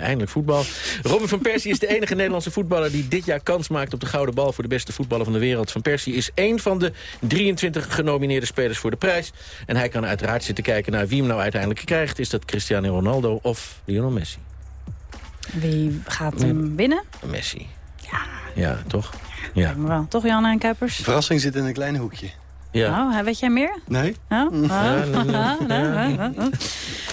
eindelijk voetbal. Robin van Persie is de enige Nederlandse voetballer... die dit jaar kans maakt op de gouden bal voor de beste voetballer van de wereld. Van Persie is één van de 23 genomineerde spelers voor de prijs. En hij kan uiteraard zitten kijken naar wie hem nou uiteindelijk krijgt. Is dat Cristiano Ronaldo of Lionel Messi? Wie gaat hem winnen? Messi. Ja. Ja, toch? Ja. Wel, toch Jan en Kuipers? Verrassing zit in een klein hoekje. Ja. Oh, weet jij meer? Nee. Oh? Nee, nee. Nee, nee, nee.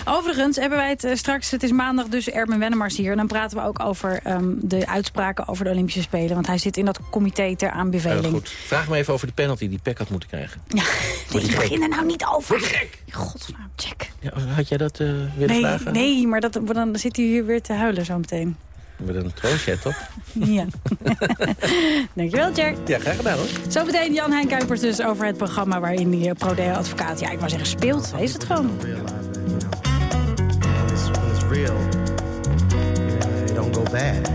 Overigens hebben wij het eh, straks, het is maandag dus Erben Wennemars hier. En dan praten we ook over ehm, de uitspraken over de Olympische Spelen. Want hij zit in dat comité ter aanbeveling. Heel goed. Vraag me even over de penalty die Peck had moeten krijgen. Ja, je ik begin er nou niet over. Gek? Godsnaam, check. Ja, had jij dat eh, willen Nee, vragen? nee, maar dat, dan zit hij hier weer te huilen zo meteen. Met een troonchat, toch? Ja. Dankjewel, Jack. Ja, graag gedaan hoor. Zometeen Jan Hein Kuipers dus over het programma waarin die eh, Prodeo-advocaat, ja, ik wou zeggen speelt. Hij is het gewoon. it's real, it don't go bad.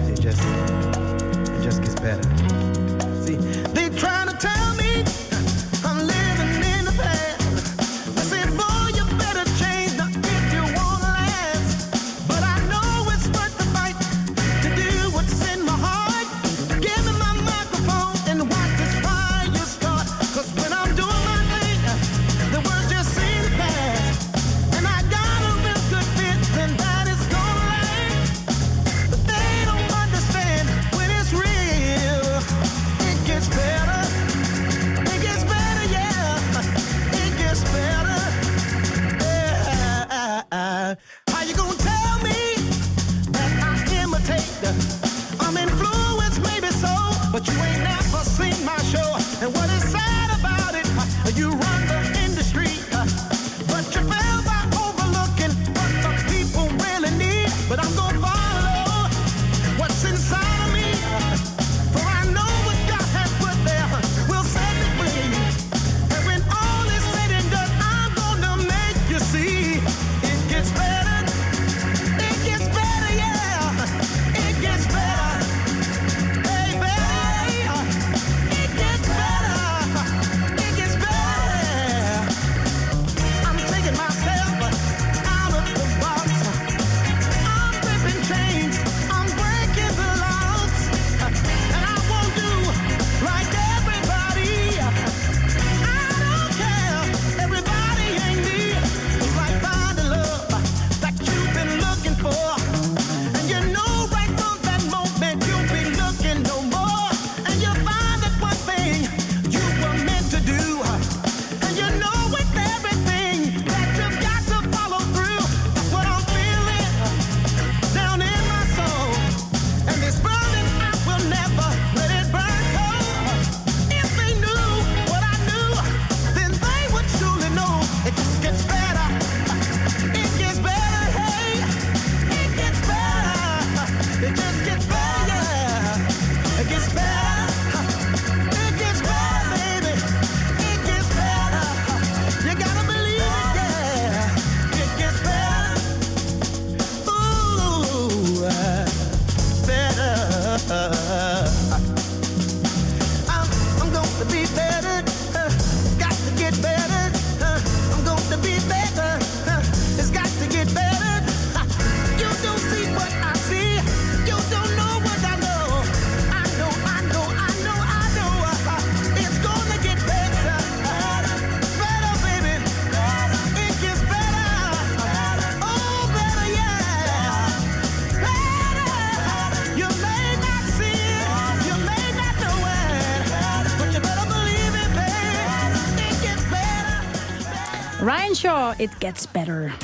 It Gets Better.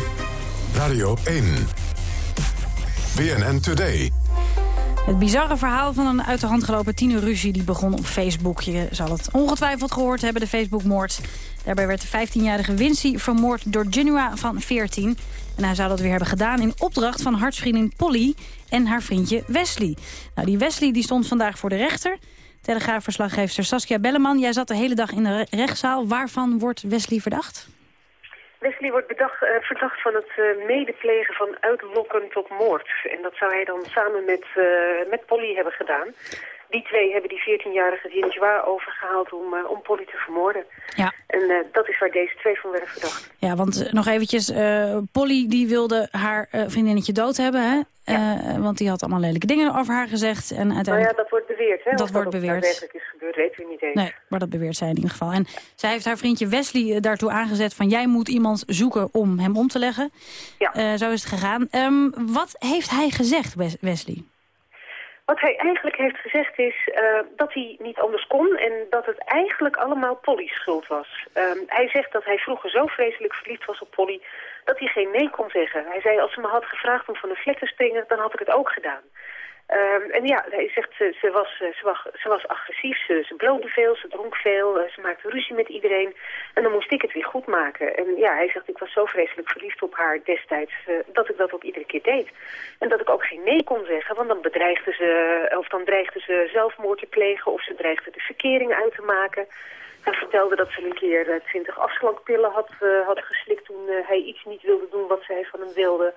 Radio 1. BNN Today. Het bizarre verhaal van een uit de hand gelopen tienerruzie... die begon op Facebook. Je zal het ongetwijfeld gehoord hebben, de Facebookmoord. Daarbij werd de 15-jarige Wincy vermoord door Genua van 14. En hij zou dat weer hebben gedaan in opdracht van hartsvriendin Polly... en haar vriendje Wesley. Nou, die Wesley die stond vandaag voor de rechter... Telegraafverslaggever Saskia Belleman, jij zat de hele dag in de rechtszaal. Waarvan wordt Wesley verdacht? Wesley wordt bedacht, eh, verdacht van het uh, medeplegen van uitlokken tot moord. En dat zou hij dan samen met, uh, met Polly hebben gedaan. Die twee hebben die 14-jarige Jinjua overgehaald om, om Polly te vermoorden. Ja. En dat is waar deze twee van werden verdacht. Ja, want nog eventjes, Polly die wilde haar vriendinnetje dood hebben, hè? Ja. want die had allemaal lelijke dingen over haar gezegd. En uiteindelijk... Nou ja, dat wordt beweerd, hè? Dat of wordt dat beweerd. Dat is gebeurd, weten we niet eens. Nee, maar dat beweert zij in ieder geval. En zij heeft haar vriendje Wesley daartoe aangezet van... jij moet iemand zoeken om hem om te leggen. Ja. Zo is het gegaan. Um, wat heeft hij gezegd, Wesley? Wat hij eigenlijk heeft gezegd is uh, dat hij niet anders kon... en dat het eigenlijk allemaal Polly's schuld was. Um, hij zegt dat hij vroeger zo vreselijk verliefd was op Polly... dat hij geen nee kon zeggen. Hij zei, als ze me had gevraagd om van een vlek te springen... dan had ik het ook gedaan. Um, en ja, hij zegt, ze, ze, was, ze, was, ze was agressief, ze, ze veel, ze dronk veel, ze maakte ruzie met iedereen. En dan moest ik het weer goed maken. En ja, hij zegt, ik was zo vreselijk verliefd op haar destijds, uh, dat ik dat ook iedere keer deed. En dat ik ook geen nee kon zeggen, want dan bedreigde ze, of dan dreigde ze zelfmoord te plegen, of ze dreigde de verkering uit te maken. Hij vertelde dat ze een keer twintig afslankpillen had, had geslikt toen hij iets niet wilde doen wat zij van hem wilde.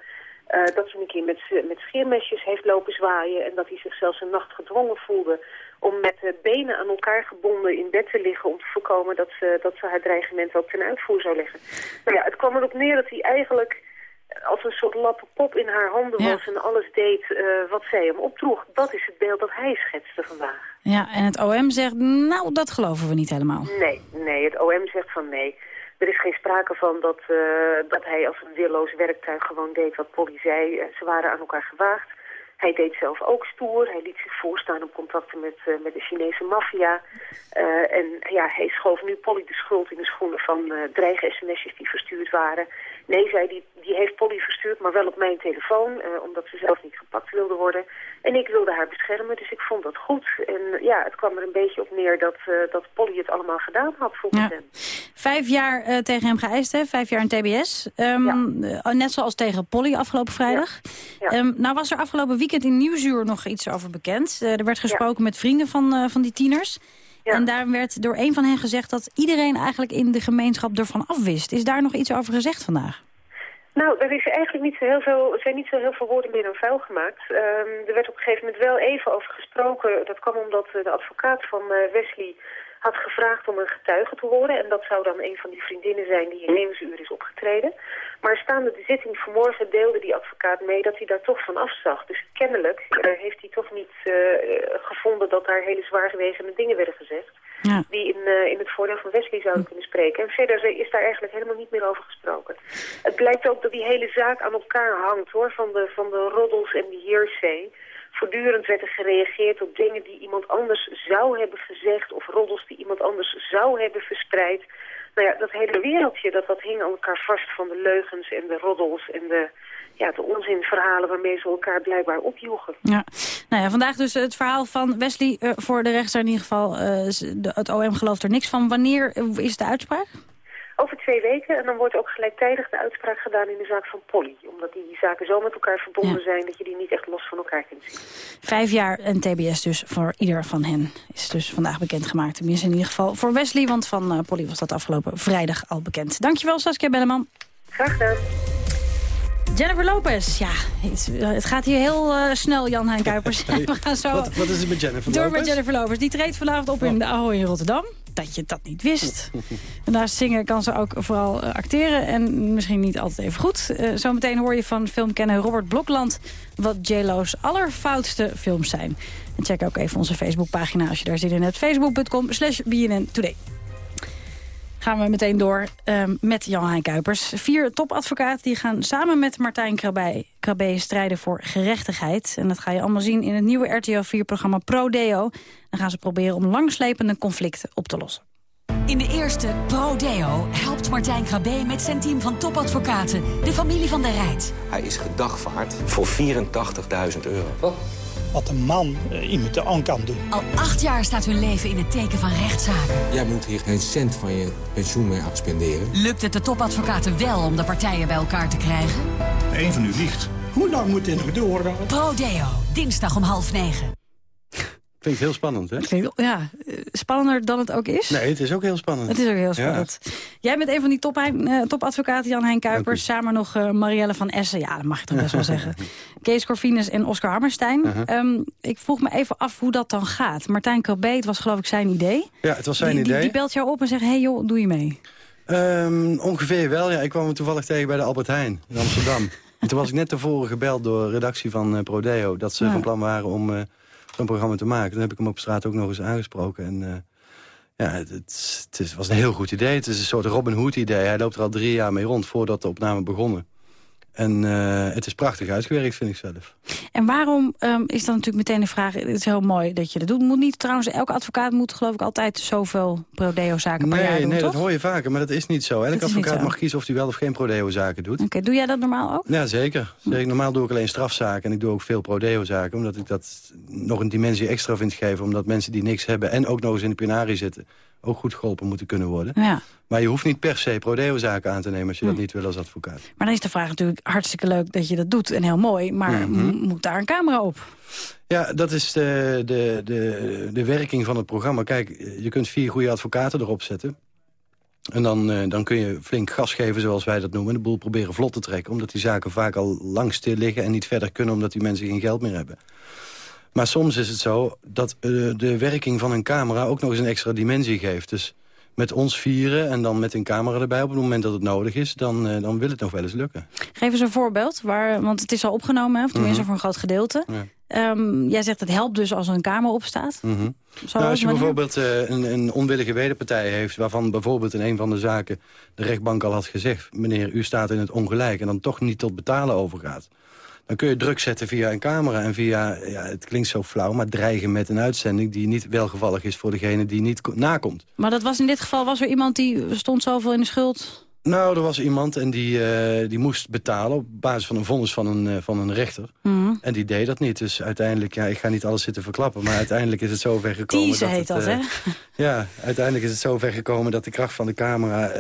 Uh, dat ze een keer met, met scheermesjes heeft lopen zwaaien... en dat hij zich zelfs een nacht gedwongen voelde... om met de benen aan elkaar gebonden in bed te liggen... om te voorkomen dat ze, dat ze haar dreigement ook ten uitvoer zou leggen. Nou ja, het kwam erop neer dat hij eigenlijk als een soort lappe pop in haar handen Ja. was... en alles deed uh, wat zij hem opdroeg. Dat is het beeld dat hij schetste vandaag. Ja, en het OM zegt, nou, dat geloven we niet helemaal. Nee, nee, het OM zegt van nee... Er is geen sprake van dat, uh, dat hij als een willoos werktuig gewoon deed wat Polly zei. Uh, ze waren aan elkaar gewaagd. Hij deed zelf ook stoer. Hij liet zich voorstaan op contacten met, uh, met de Chinese maffia. en ja, hij schoof nu Polly de schuld in de schoenen van dreig-sms'jes die verstuurd waren. Nee, zei die, die heeft Polly verstuurd, maar wel op mijn telefoon, omdat ze zelf niet gepakt wilde worden. En ik wilde haar beschermen, dus ik vond dat goed. En ja, het kwam er een beetje op neer dat, dat Polly het allemaal gedaan had volgens Ja. hem. Vijf jaar uh, tegen hem geëist, hè? Vijf jaar in TBS. Um, ja. uh, net zoals tegen Polly afgelopen vrijdag. Ja. Um, nou was er afgelopen weekend in Nieuwsuur nog iets over bekend. Er werd gesproken met vrienden van, van die tieners. En daar werd door een van hen gezegd dat iedereen eigenlijk in de gemeenschap ervan afwist. Is daar nog iets over gezegd vandaag? Nou, er is eigenlijk niet zo heel veel, er zijn niet zo heel veel woorden meer aan vuil gemaakt. Um, er werd op een gegeven moment wel even over gesproken. Dat kwam omdat de advocaat van Wesley had gevraagd om een getuige te horen. En dat zou dan een van die vriendinnen zijn die in Nieuwsuur is opgetreden. Maar staande de zitting vanmorgen deelde die advocaat mee dat hij daar toch van afzag. Dus kennelijk uh, heeft hij toch niet uh, gevonden dat daar hele zwaargewegende dingen werden gezegd. Ja. Die in, uh, in het voordeel van Wesley zouden kunnen spreken. En verder is daar eigenlijk helemaal niet meer over gesproken. Het blijkt ook dat die hele zaak aan elkaar hangt hoor. Van de, van de roddels en de hearsay. Voortdurend werd er gereageerd op dingen die iemand anders zou hebben gezegd... of roddels die iemand anders zou hebben verspreid. Nou ja, dat hele wereldje, dat, dat hing aan elkaar vast van de leugens en de roddels... en de, ja, de onzinverhalen waarmee ze elkaar blijkbaar opjoegen. Ja. Nou ja, vandaag dus het verhaal van Wesley uh, voor de rechter in ieder geval. Uh, het OM gelooft er niks van. Wanneer is de uitspraak? Over twee weken. En dan wordt ook gelijktijdig de uitspraak gedaan in de zaak van Polly. Omdat die zaken zo met elkaar verbonden ja. zijn dat je die niet echt los van elkaar kunt zien. Vijf jaar en TBS dus voor ieder van hen is dus vandaag bekendgemaakt. Tenminste in ieder geval voor Wesley, want van uh, Polly was dat afgelopen vrijdag al bekend. Dankjewel Saskia Belleman. Graag gedaan. Jennifer Lopez, ja, het, het gaat hier heel uh, snel, Jan-Hein Kuipers. We gaan zo wat, wat is het met Jennifer door Lopez? met Jennifer Lopez. Die treedt vanavond op in de Ahoy in Rotterdam. Dat je dat niet wist. en naast zingen kan ze ook vooral uh, acteren en misschien niet altijd even goed. Uh, zometeen hoor je van filmkenner Robert Blokland wat J-Lo's allerfoutste films zijn. En check ook even onze Facebookpagina als je daar zin in hebt. Facebook.com slash BNN Today gaan we meteen door um, met Jan-Hein Kuipers. Vier topadvocaten die gaan samen met Martijn Krabbe, Krabbe strijden voor gerechtigheid. En dat ga je allemaal zien in het nieuwe RTL 4-programma ProDeo. Dan gaan ze proberen om langslepende conflicten op te lossen. In de eerste ProDeo helpt Martijn Krabbe met zijn team van topadvocaten... de familie van de Rijt. Hij is gedagvaard voor 84.000 euro. Wat? Wat een man uh, iemand aan kan doen. Al acht jaar staat hun leven in het teken van rechtszaken. Jij moet hier geen cent van je pensioen mee afspenderen. Lukt het de topadvocaten wel om de partijen bij elkaar te krijgen? Eén van u liegt. Hoe lang moet dit nog doorgaan? Prodeo, dinsdag om half negen. Klinkt heel spannend, hè? Klinkt, ja, spannender dan het ook is. Nee, het is ook heel spannend. Het is ook heel spannend. Ja. Jij bent een van die top, uh, topadvocaten, Jan-Hein Kuipers. Samen nog uh, Marielle van Essen. Ja, dat mag je toch best wel zeggen. Kees Corvinus en Oscar Hammerstein. Uh -huh. um, ik vroeg me even af hoe dat dan gaat. Martijn Krabbe, het was geloof ik zijn idee. Ja, het was zijn die, idee. Die, die belt jou op en zegt, hey joh, doe je mee? Um, ongeveer wel, ja. Ik kwam hem toevallig tegen bij de Albert Heijn in Amsterdam. en toen was ik net tevoren gebeld door de redactie van Prodeo... dat ze ja. van plan waren om zo'n programma te maken. Toen heb ik hem op straat ook nog eens aangesproken. En uh, ja, het, het, het, was een heel goed idee. Het is een soort Robin Hood idee. Hij loopt er al drie jaar mee rond voordat de opname begonnen. En uh, het is prachtig uitgewerkt, vind ik zelf. En waarom um, is dan natuurlijk meteen de vraag... het is heel mooi dat je dat doet. Moet niet trouwens, elke advocaat moet geloof ik altijd zoveel prodeo-zaken per nee, jaar doen, Nee, toch? dat hoor je vaker, maar dat is niet zo. Elke advocaat mag kiezen of hij wel of geen prodeo-zaken doet. Oké, okay, doe jij dat normaal ook? Ja, zeker. zeker. Normaal doe ik alleen strafzaken en ik doe ook veel prodeo-zaken. Omdat ik dat nog een dimensie extra vind geven. Omdat mensen die niks hebben en ook nog eens in de penarie zitten... ook goed geholpen moeten kunnen worden. Ja. Maar je hoeft niet per se prodeo-zaken aan te nemen als je Hm. dat niet wil als advocaat. Maar dan is de vraag natuurlijk hartstikke leuk dat je dat doet en heel mooi. Maar Mhm. mm -hmm. moet daar een camera op? Ja, dat is de, de, de, de werking van het programma. Kijk, je kunt vier goede advocaten erop zetten. En dan, uh, dan kun je flink gas geven, zoals wij dat noemen. En de boel proberen vlot te trekken. Omdat die zaken vaak al lang stil liggen en niet verder kunnen... omdat die mensen geen geld meer hebben. Maar soms is het zo dat uh, de werking van een camera... ook nog eens een extra dimensie geeft. Dus met ons vieren en dan met een camera erbij... op het moment dat het nodig is, dan, uh, dan wil het nog wel eens lukken. Geef eens een voorbeeld, waar, want het is al opgenomen, of tenminste Mhm. voor een groot gedeelte. Ja. Um, jij zegt het helpt dus als er een camera op staat. Mm -hmm. nou, als je bijvoorbeeld uh, een, een, onwillige wederpartij heeft... waarvan bijvoorbeeld in een van de zaken de rechtbank al had gezegd... meneer, u staat in het ongelijk en dan toch niet tot betalen overgaat... dan kun je druk zetten via een camera en via, ja, het klinkt zo flauw... maar dreigen met een uitzending die niet welgevallig is voor degene die niet nakomt. Maar dat was in dit geval, was er iemand die stond zoveel in de schuld... Nou, er was iemand en die, uh, die moest betalen op basis van een vonnis van een, uh, van een rechter. Mm -hmm. En die deed dat niet. Dus uiteindelijk, ja, ik ga niet alles zitten verklappen... maar uiteindelijk is het zover gekomen... Tease dat heet het, dat, uh, hè? Ja, uiteindelijk is het zover gekomen dat de kracht van de camera...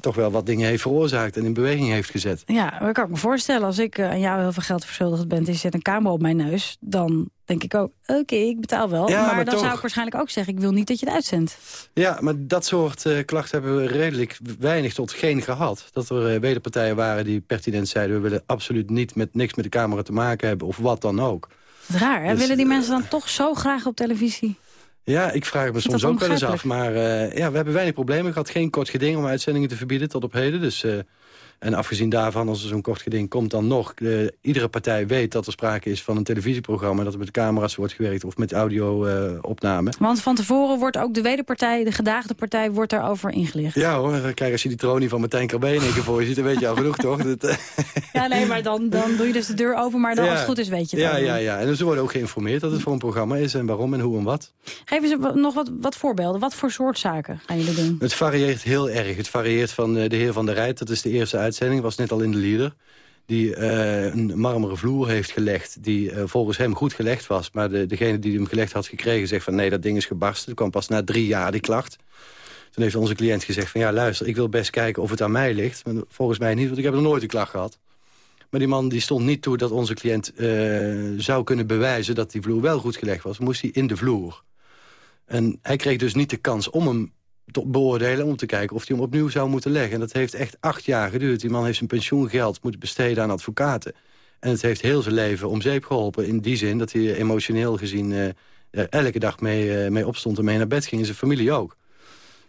toch wel wat dingen heeft veroorzaakt en in beweging heeft gezet. Ja, maar kan ik me voorstellen. Als ik aan jou heel veel geld verschuldigd ben... en je zet een camera op mijn neus, dan denk ik ook... oké, okay, ik betaal wel. Ja, maar, maar dan toch. zou ik waarschijnlijk ook zeggen... ik wil niet dat je het uitzendt. Ja, maar dat soort uh, klachten hebben we redelijk weinig tot geen gehad. Dat er uh, wederpartijen waren die pertinent zeiden... we willen absoluut niet met niks met de camera te maken hebben... of wat dan ook. Wat raar, hè? Dus, willen die mensen dan toch zo graag op televisie? Ja, ik vraag me soms ook wel eens af. Maar uh, ja, we hebben weinig problemen gehad. Geen kort geding om uitzendingen te verbieden tot op heden. Dus... En afgezien daarvan, als er zo'n kort geding komt dan nog... Uh, iedere partij weet dat er sprake is van een televisieprogramma... dat er met camera's wordt gewerkt of met audio-opname. Uh, Want van tevoren wordt ook de wederpartij, de gedaagde partij... wordt daarover ingelicht. Ja hoor, kijk, als je die tronie van Martijn Krabbe in één keer voor je ziet... dan weet je al genoeg, toch? Dat, uh... Ja, nee, maar dan, dan doe je dus de deur open... maar dan ja. als het goed is weet je het Ja, ja, ja. En ze worden ook geïnformeerd dat het voor een programma is... en waarom en hoe en wat. Geef eens nog wat, wat voorbeelden. Wat voor soort zaken gaan jullie doen? Het varieert heel erg. Het varieert van de heer Van der Rijt, dat is de eerste uitzending... was net al in de leader die uh, een marmeren vloer heeft gelegd... die uh, volgens hem goed gelegd was. Maar de, degene die hem gelegd had gekregen zegt van... nee, dat ding is gebarsten. Het kwam pas na drie jaar, die klacht. Toen heeft onze cliënt gezegd van... ja, luister, ik wil best kijken of het aan mij ligt. Maar volgens mij niet, want ik heb nog nooit een klacht gehad. Maar die man die stond niet toe dat onze cliënt uh, zou kunnen bewijzen... dat die vloer wel goed gelegd was. Moest hij in de vloer. En hij kreeg dus niet de kans om hem beoordelen... om te kijken of hij hem opnieuw zou moeten leggen. En dat heeft echt acht jaar geduurd. Die man heeft zijn pensioengeld moeten besteden aan advocaten. En het heeft heel zijn leven om zeep geholpen. In die zin dat hij emotioneel gezien uh, er elke dag mee, mee opstond en mee naar bed ging. En zijn familie ook.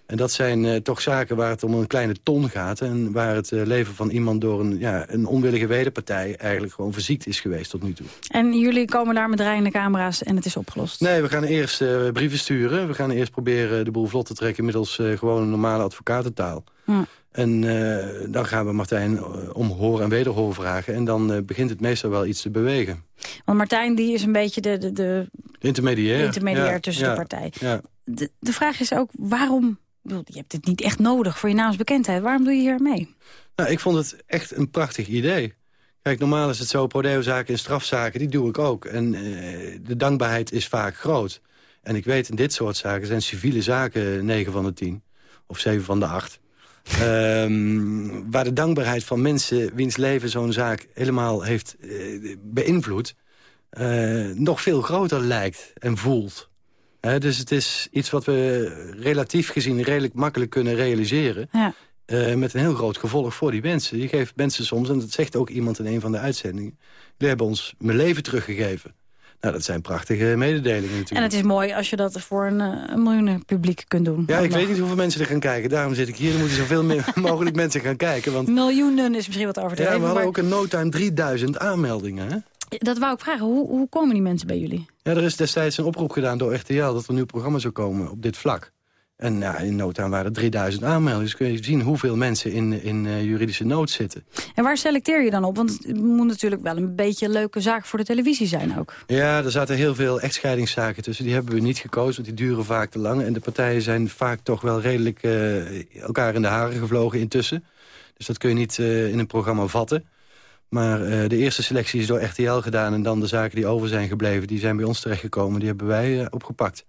En dat zijn uh, toch zaken waar het om een kleine ton gaat... en waar het uh, leven van iemand door een, ja, een onwillige wederpartij... eigenlijk gewoon verziekt is geweest tot nu toe. En jullie komen daar met draaiende camera's en het is opgelost? Nee, we gaan eerst uh, brieven sturen. We gaan eerst proberen de boel vlot te trekken... middels gewoon een normale advocatentaal. Ja. En dan gaan we Martijn om hoor en wederhoor vragen. En dan begint het meestal wel iets te bewegen. Want Martijn die is een beetje de... de, de... intermediair. De intermediair ja, tussen ja, de partij. De vraag is ook, waarom je hebt het niet echt nodig voor je naamsbekendheid. Waarom doe je hier mee? Nou, ik vond het echt een prachtig idee. Kijk, normaal is het zo, prodeo-zaken en strafzaken, die doe ik ook. En eh, de dankbaarheid is vaak groot. En ik weet, in dit soort zaken zijn civiele zaken 9 van de 10. Of 7 van de 8. Ehm, waar de dankbaarheid van mensen wiens leven zo'n zaak helemaal heeft eh, beïnvloed... eh, nog veel groter lijkt en voelt. Dus het is iets wat we relatief gezien redelijk makkelijk kunnen realiseren. Ja. eh, met een heel groot gevolg voor die mensen. Je geeft mensen soms, en dat zegt ook iemand in een van de uitzendingen... jullie hebben ons mijn leven teruggegeven. Nou, dat zijn prachtige mededelingen natuurlijk. En het is mooi als je dat voor een, eh, een miljoen publiek kunt doen. Ja, ik nog. weet niet hoeveel mensen er gaan kijken. Daarom zit ik hier. Er moeten zoveel mogelijk mensen gaan kijken. Want Miljoenen is misschien wat over te ja, we hadden maar ook in no time 3000 aanmeldingen. Hè? Dat wou ik vragen. Hoe, hoe komen die mensen bij jullie? Ja, er is destijds een oproep gedaan door RTL... dat er een nieuw programma zou komen op dit vlak. En ja, in no time waren er 3000 aanmeldingen. Dus kun je zien hoeveel mensen in, in eh, juridische nood zitten. En waar selecteer je dan op? Want het moet natuurlijk wel een beetje een leuke zaak voor de televisie zijn ook. Ja, er zaten heel veel echtscheidingszaken tussen. Die hebben we niet gekozen, want die duren vaak te lang. En de partijen zijn vaak toch wel redelijk eh, elkaar in de haren gevlogen intussen. Dus dat kun je niet eh, in een programma vatten. Maar eh, de eerste selectie is door RTL gedaan... en dan de zaken die over zijn gebleven, die zijn bij ons terechtgekomen. Die hebben wij eh, opgepakt.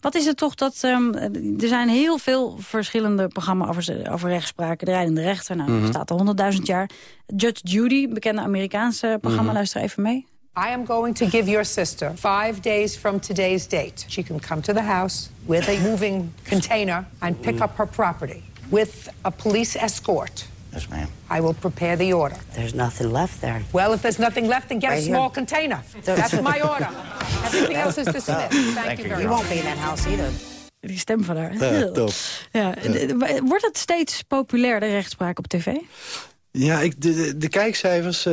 Wat is het toch dat... ehm, er zijn heel veel verschillende programma's over, over rechtspraak. De rijdende rechter, nou, dat staat al honderdduizend jaar. Judge Judy, bekende Amerikaanse programma. Mhm. Luister even mee. I am going to give your sister five days from today's date. She can come to the house with a moving container and pick up her property with a police escort. Yes, ma'am. I will prepare the order. There's nothing left there. Well, if there's nothing left, then get Right a here. small container. That's my order. Everything else is dismissed. Thank, you very You much. won't be in that house either. Die stem van haar. Ja, top. Ja, Wordt het steeds populairder, rechtspraak op tv? Ja, ik, de, de, de kijkcijfers eh,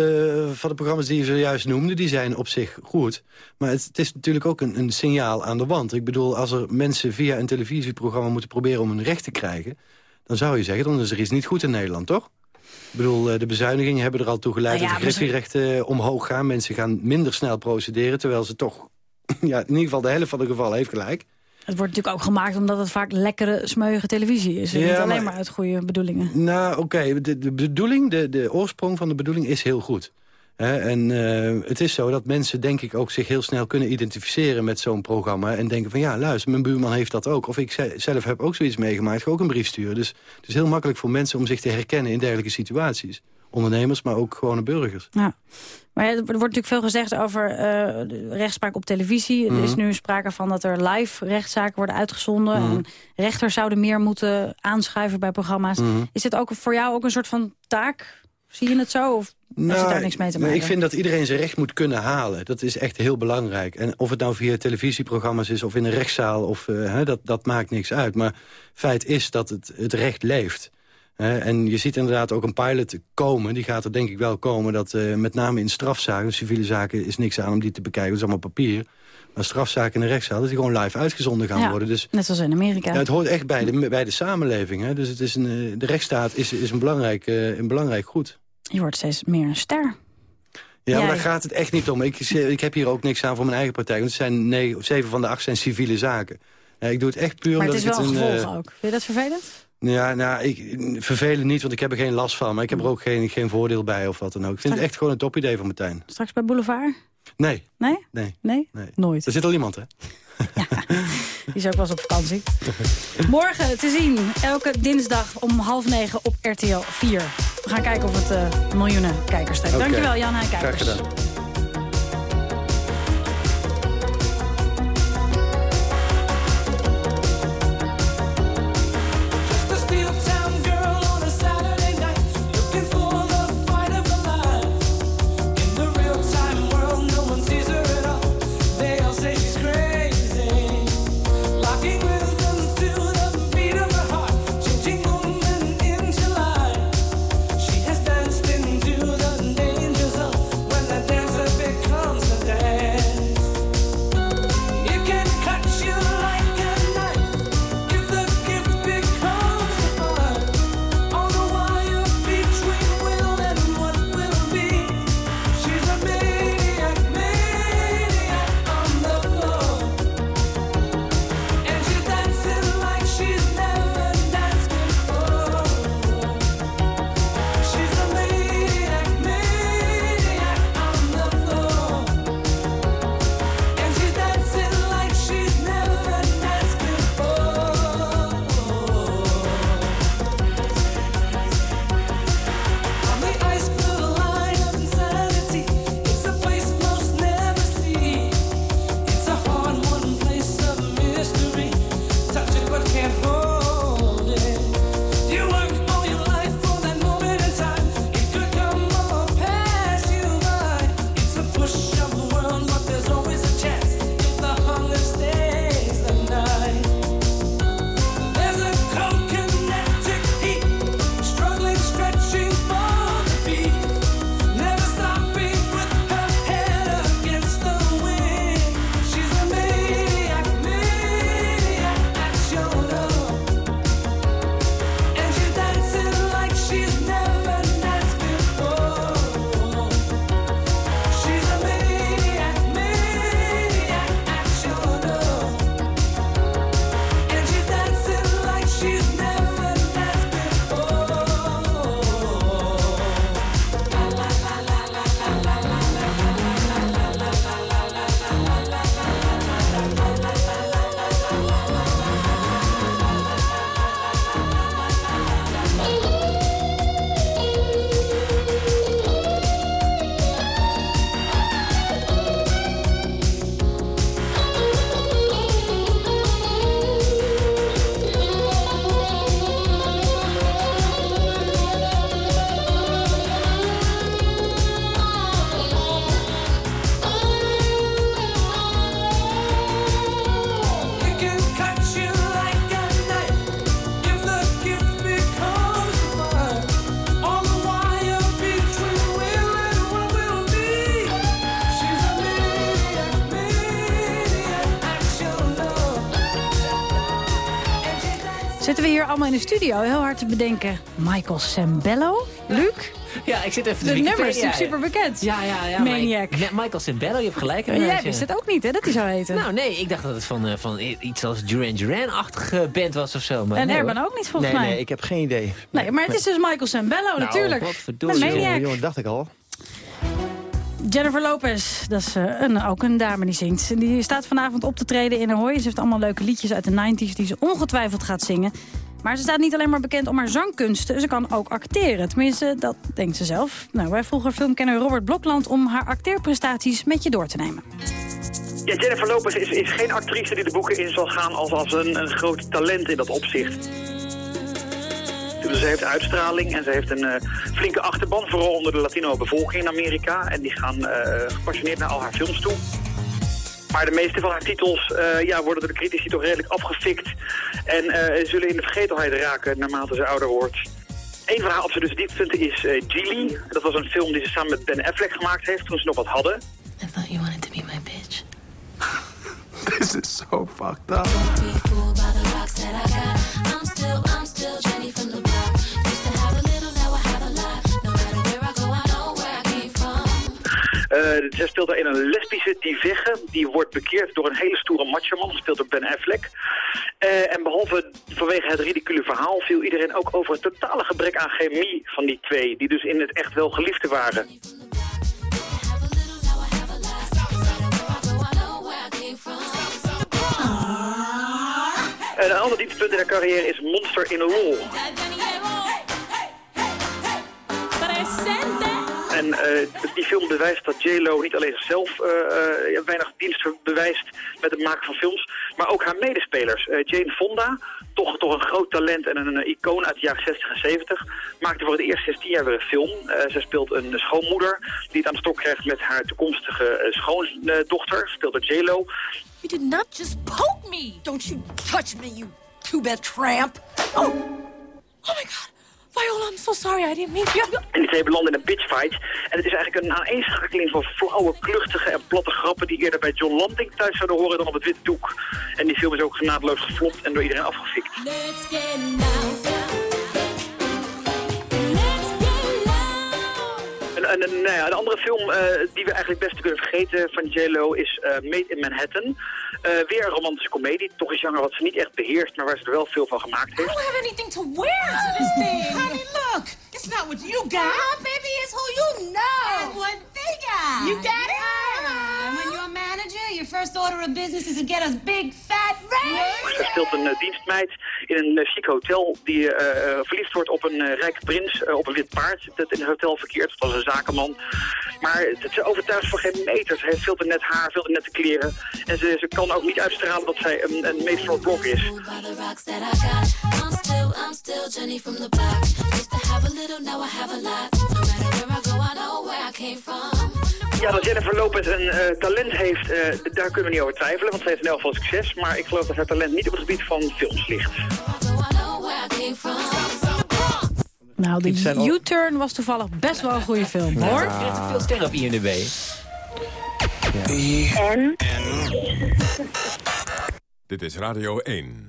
van de programma's die je zojuist noemde... die zijn op zich goed. Maar het, het is natuurlijk ook een, een signaal aan de wand. Ik bedoel, als er mensen via een televisieprogramma moeten proberen... om hun recht te krijgen, dan zou je zeggen... dan is er iets niet goed in Nederland, toch? Ik bedoel, eh, de bezuinigingen hebben er al toe geleid... Nou ja, dat de griffierechten eh, omhoog gaan. Mensen gaan minder snel procederen... terwijl ze toch, ja, in ieder geval de helft van de gevallen heeft gelijk. Het wordt natuurlijk ook gemaakt omdat het vaak lekkere, smeuïge televisie is. En Ja, niet alleen maar- maar uit goede bedoelingen. Nou, oké, de, de bedoeling, de, de oorsprong van de bedoeling is heel goed. En eh, het is zo dat mensen, denk ik, ook zich heel snel kunnen identificeren met zo'n programma. En denken van, ja, luister, mijn buurman heeft dat ook. Of ik ze- zelf heb ook zoiets meegemaakt, ga ook een brief sturen. Dus het is heel makkelijk voor mensen om zich te herkennen in dergelijke situaties. Ondernemers, maar ook gewone burgers. Ja. Maar ja, er wordt natuurlijk veel gezegd over eh, rechtspraak op televisie. Er is Mhm. nu sprake van dat er live rechtszaken worden uitgezonden. Mhm. En rechters zouden meer moeten aanschuiven bij programma's. Mhm. Is dit ook voor jou ook een soort van taak? Zie je het zo? Of heeft het daar niks mee te nee, maken? ik vind dat iedereen zijn recht moet kunnen halen. Dat is echt heel belangrijk. En of het nou via televisieprogramma's is of in een rechtszaal... Of, eh, hè, dat, dat maakt niks uit. Maar feit is dat het, het recht leeft. En je ziet inderdaad ook een pilot komen. Die gaat er denk ik wel komen. Dat eh, met name in strafzaken, civiele zaken... is niks aan om die te bekijken. Dat is allemaal papier. Maar strafzaken in de rechtszaal... dat die gewoon live uitgezonden gaan Ja, worden. Dus Net zoals in Amerika. ja, het hoort echt bij de, bij de samenleving. Hè? Dus het is een, eh, de rechtsstaat is, is een, belangrijk, een belangrijk goed. Je wordt steeds meer een ster. Ja, maar daar gaat het echt niet om. Ik, ik heb hier ook niks aan voor mijn eigen partij. Want het zijn negen, zeven van de acht zijn civiele zaken. Ik doe het echt puur Maar omdat het is wel ik een gevolg eh, ook. Vind je dat vervelend? Ja, nou, ik, vervelen niet, want ik heb er geen last van. Maar ik heb er ook geen, geen voordeel bij of wat dan ook. Ik vind het echt gewoon een topidee van Martijn. Straks bij Boulevard? Nee, Nee? nee, Nee? nee. Nooit. Er zit al iemand, hè? Die is ook wel eens op vakantie. Morgen te zien, elke dinsdag om half negen op RTL 4. We gaan kijken of het eh, miljoenen kijkers trekt. Dankjewel, Jan Hein Kijkers. Graag gedaan. Allemaal in de studio heel hard te bedenken. Michael Sambello? Luc? Ja, ik zit even De te nummer is natuurlijk super bekend. Ja, ja, ja. Maniac. ik- Michael Sambello, je hebt gelijk. Maar inderdaad, jij ja. wist het ook niet, hè, dat hij zou heten. Nou, nee, ik dacht dat het van, eh, van iets als Duran Duran-achtige band was of zo. Maar En nee, Herman ook niet, volgens nee, mij. Nee, ik heb geen idee. Nee, maar het is dus Michael Sambello, natuurlijk. wat verdorie. Met Maniac. Jongen, jongen, dacht ik al. Jennifer Lopez, dat is eh, een, ook een dame die zingt. Die staat vanavond op te treden in Ahoy. Ze heeft allemaal leuke liedjes uit de 90s die ze ongetwijfeld gaat zingen. Maar ze staat niet alleen maar bekend om haar zangkunsten. Ze kan ook acteren. Tenminste, dat denkt ze zelf. Nou, wij vroegen filmkenner Robert Blokland om haar acteerprestaties met je door te nemen. Ja, Jennifer Lopez is, is geen actrice die de boeken in zal gaan als, als een, groot talent in dat opzicht. Ze heeft uitstraling en ze heeft een eh, flinke achterban, vooral onder de Latino-bevolking in Amerika. En die gaan eh, gepassioneerd naar al haar films toe. Maar de meeste van haar titels eh, ja, worden door de critici toch redelijk afgefikt. En eh, zullen in de vergetelheid raken naarmate ze ouder wordt. Een van haar absolute dieppunten is eh Geely. Dat was een film die ze samen met Ben Affleck gemaakt heeft toen ze nog wat hadden. This is so fucked up. Zij speelt daarin een lesbische divegge. Die wordt bekeerd door een hele stoere macho-man. Gespeeld door Ben Affleck. Eh, en behalve vanwege het ridicule verhaal... viel iedereen ook over het totale gebrek aan chemie van die twee. Die dus in het echt wel geliefde waren. En een ander dieptepunt in haar carrière is Monster in a Roll. En eh, die film bewijst dat J-Lo niet alleen zichzelf eh, eh, weinig dienst bewijst met het maken van films, maar ook haar medespelers. Jane Fonda, toch, toch een groot talent en een, icoon uit de jaren 60 en 70, maakte voor het eerst 16 jaar weer een film. Zij speelt een schoonmoeder die het aan de stok krijgt met haar toekomstige schoondochter, speelt door J-Lo. You did not just poke me. Don't you touch me, you two-bed tramp. Oh. Oh my god. Viola, I'm so sorry. I didn't mean to. En die twee belanden in een bitchfight. En het is eigenlijk een aaneenschakeling van flauwe, kluchtige en platte grappen... die eerder bij John Lanting thuis zouden horen dan op het witte doek. En die film is ook genadeloos geflopt en door iedereen afgefikt. En, en, en, nou ja, de andere film eh, die we eigenlijk best kunnen vergeten van J-Lo is eh, Made in Manhattan. Eh, weer een romantische komedie, toch een genre wat ze niet echt beheerst, maar waar ze er wel veel van gemaakt heeft. I don't have anything to wear to this thing. Honey, look. It's not what you got. Yeah, baby, it's who you know. And what they got. You got it? And when you're a manager, your first order of business is to get us big fat raise. Ze speelt een eh, dienstmeid in een uh, chic hotel die eh, eh, verliefd wordt op een eh, rijke prins eh, op een wit paard dat in het hotel verkeert. Dat was een zakenman. Maar het, ze overtuigt voor geen meter. Ze heeft veel te net haar, veel te nette kleren. En ze, ze kan ook niet uitstralen dat zij een, een meest het blok is. I'm still, I'm still Jenny from the block. Used to have a little, now I have a lot. No matter where I go, I know where I came from. Ja, dat Jennifer Lopez een eh, talent heeft, eh, daar kunnen we niet over twijfelen. Want zij heeft in elk geval succes. Maar ik geloof dat haar talent niet op het gebied van films ligt. Nou, de U-turn was toevallig best wel een goede film, hoor. Krijgt ook veel sterren op IMDb. Dit is Radio 1.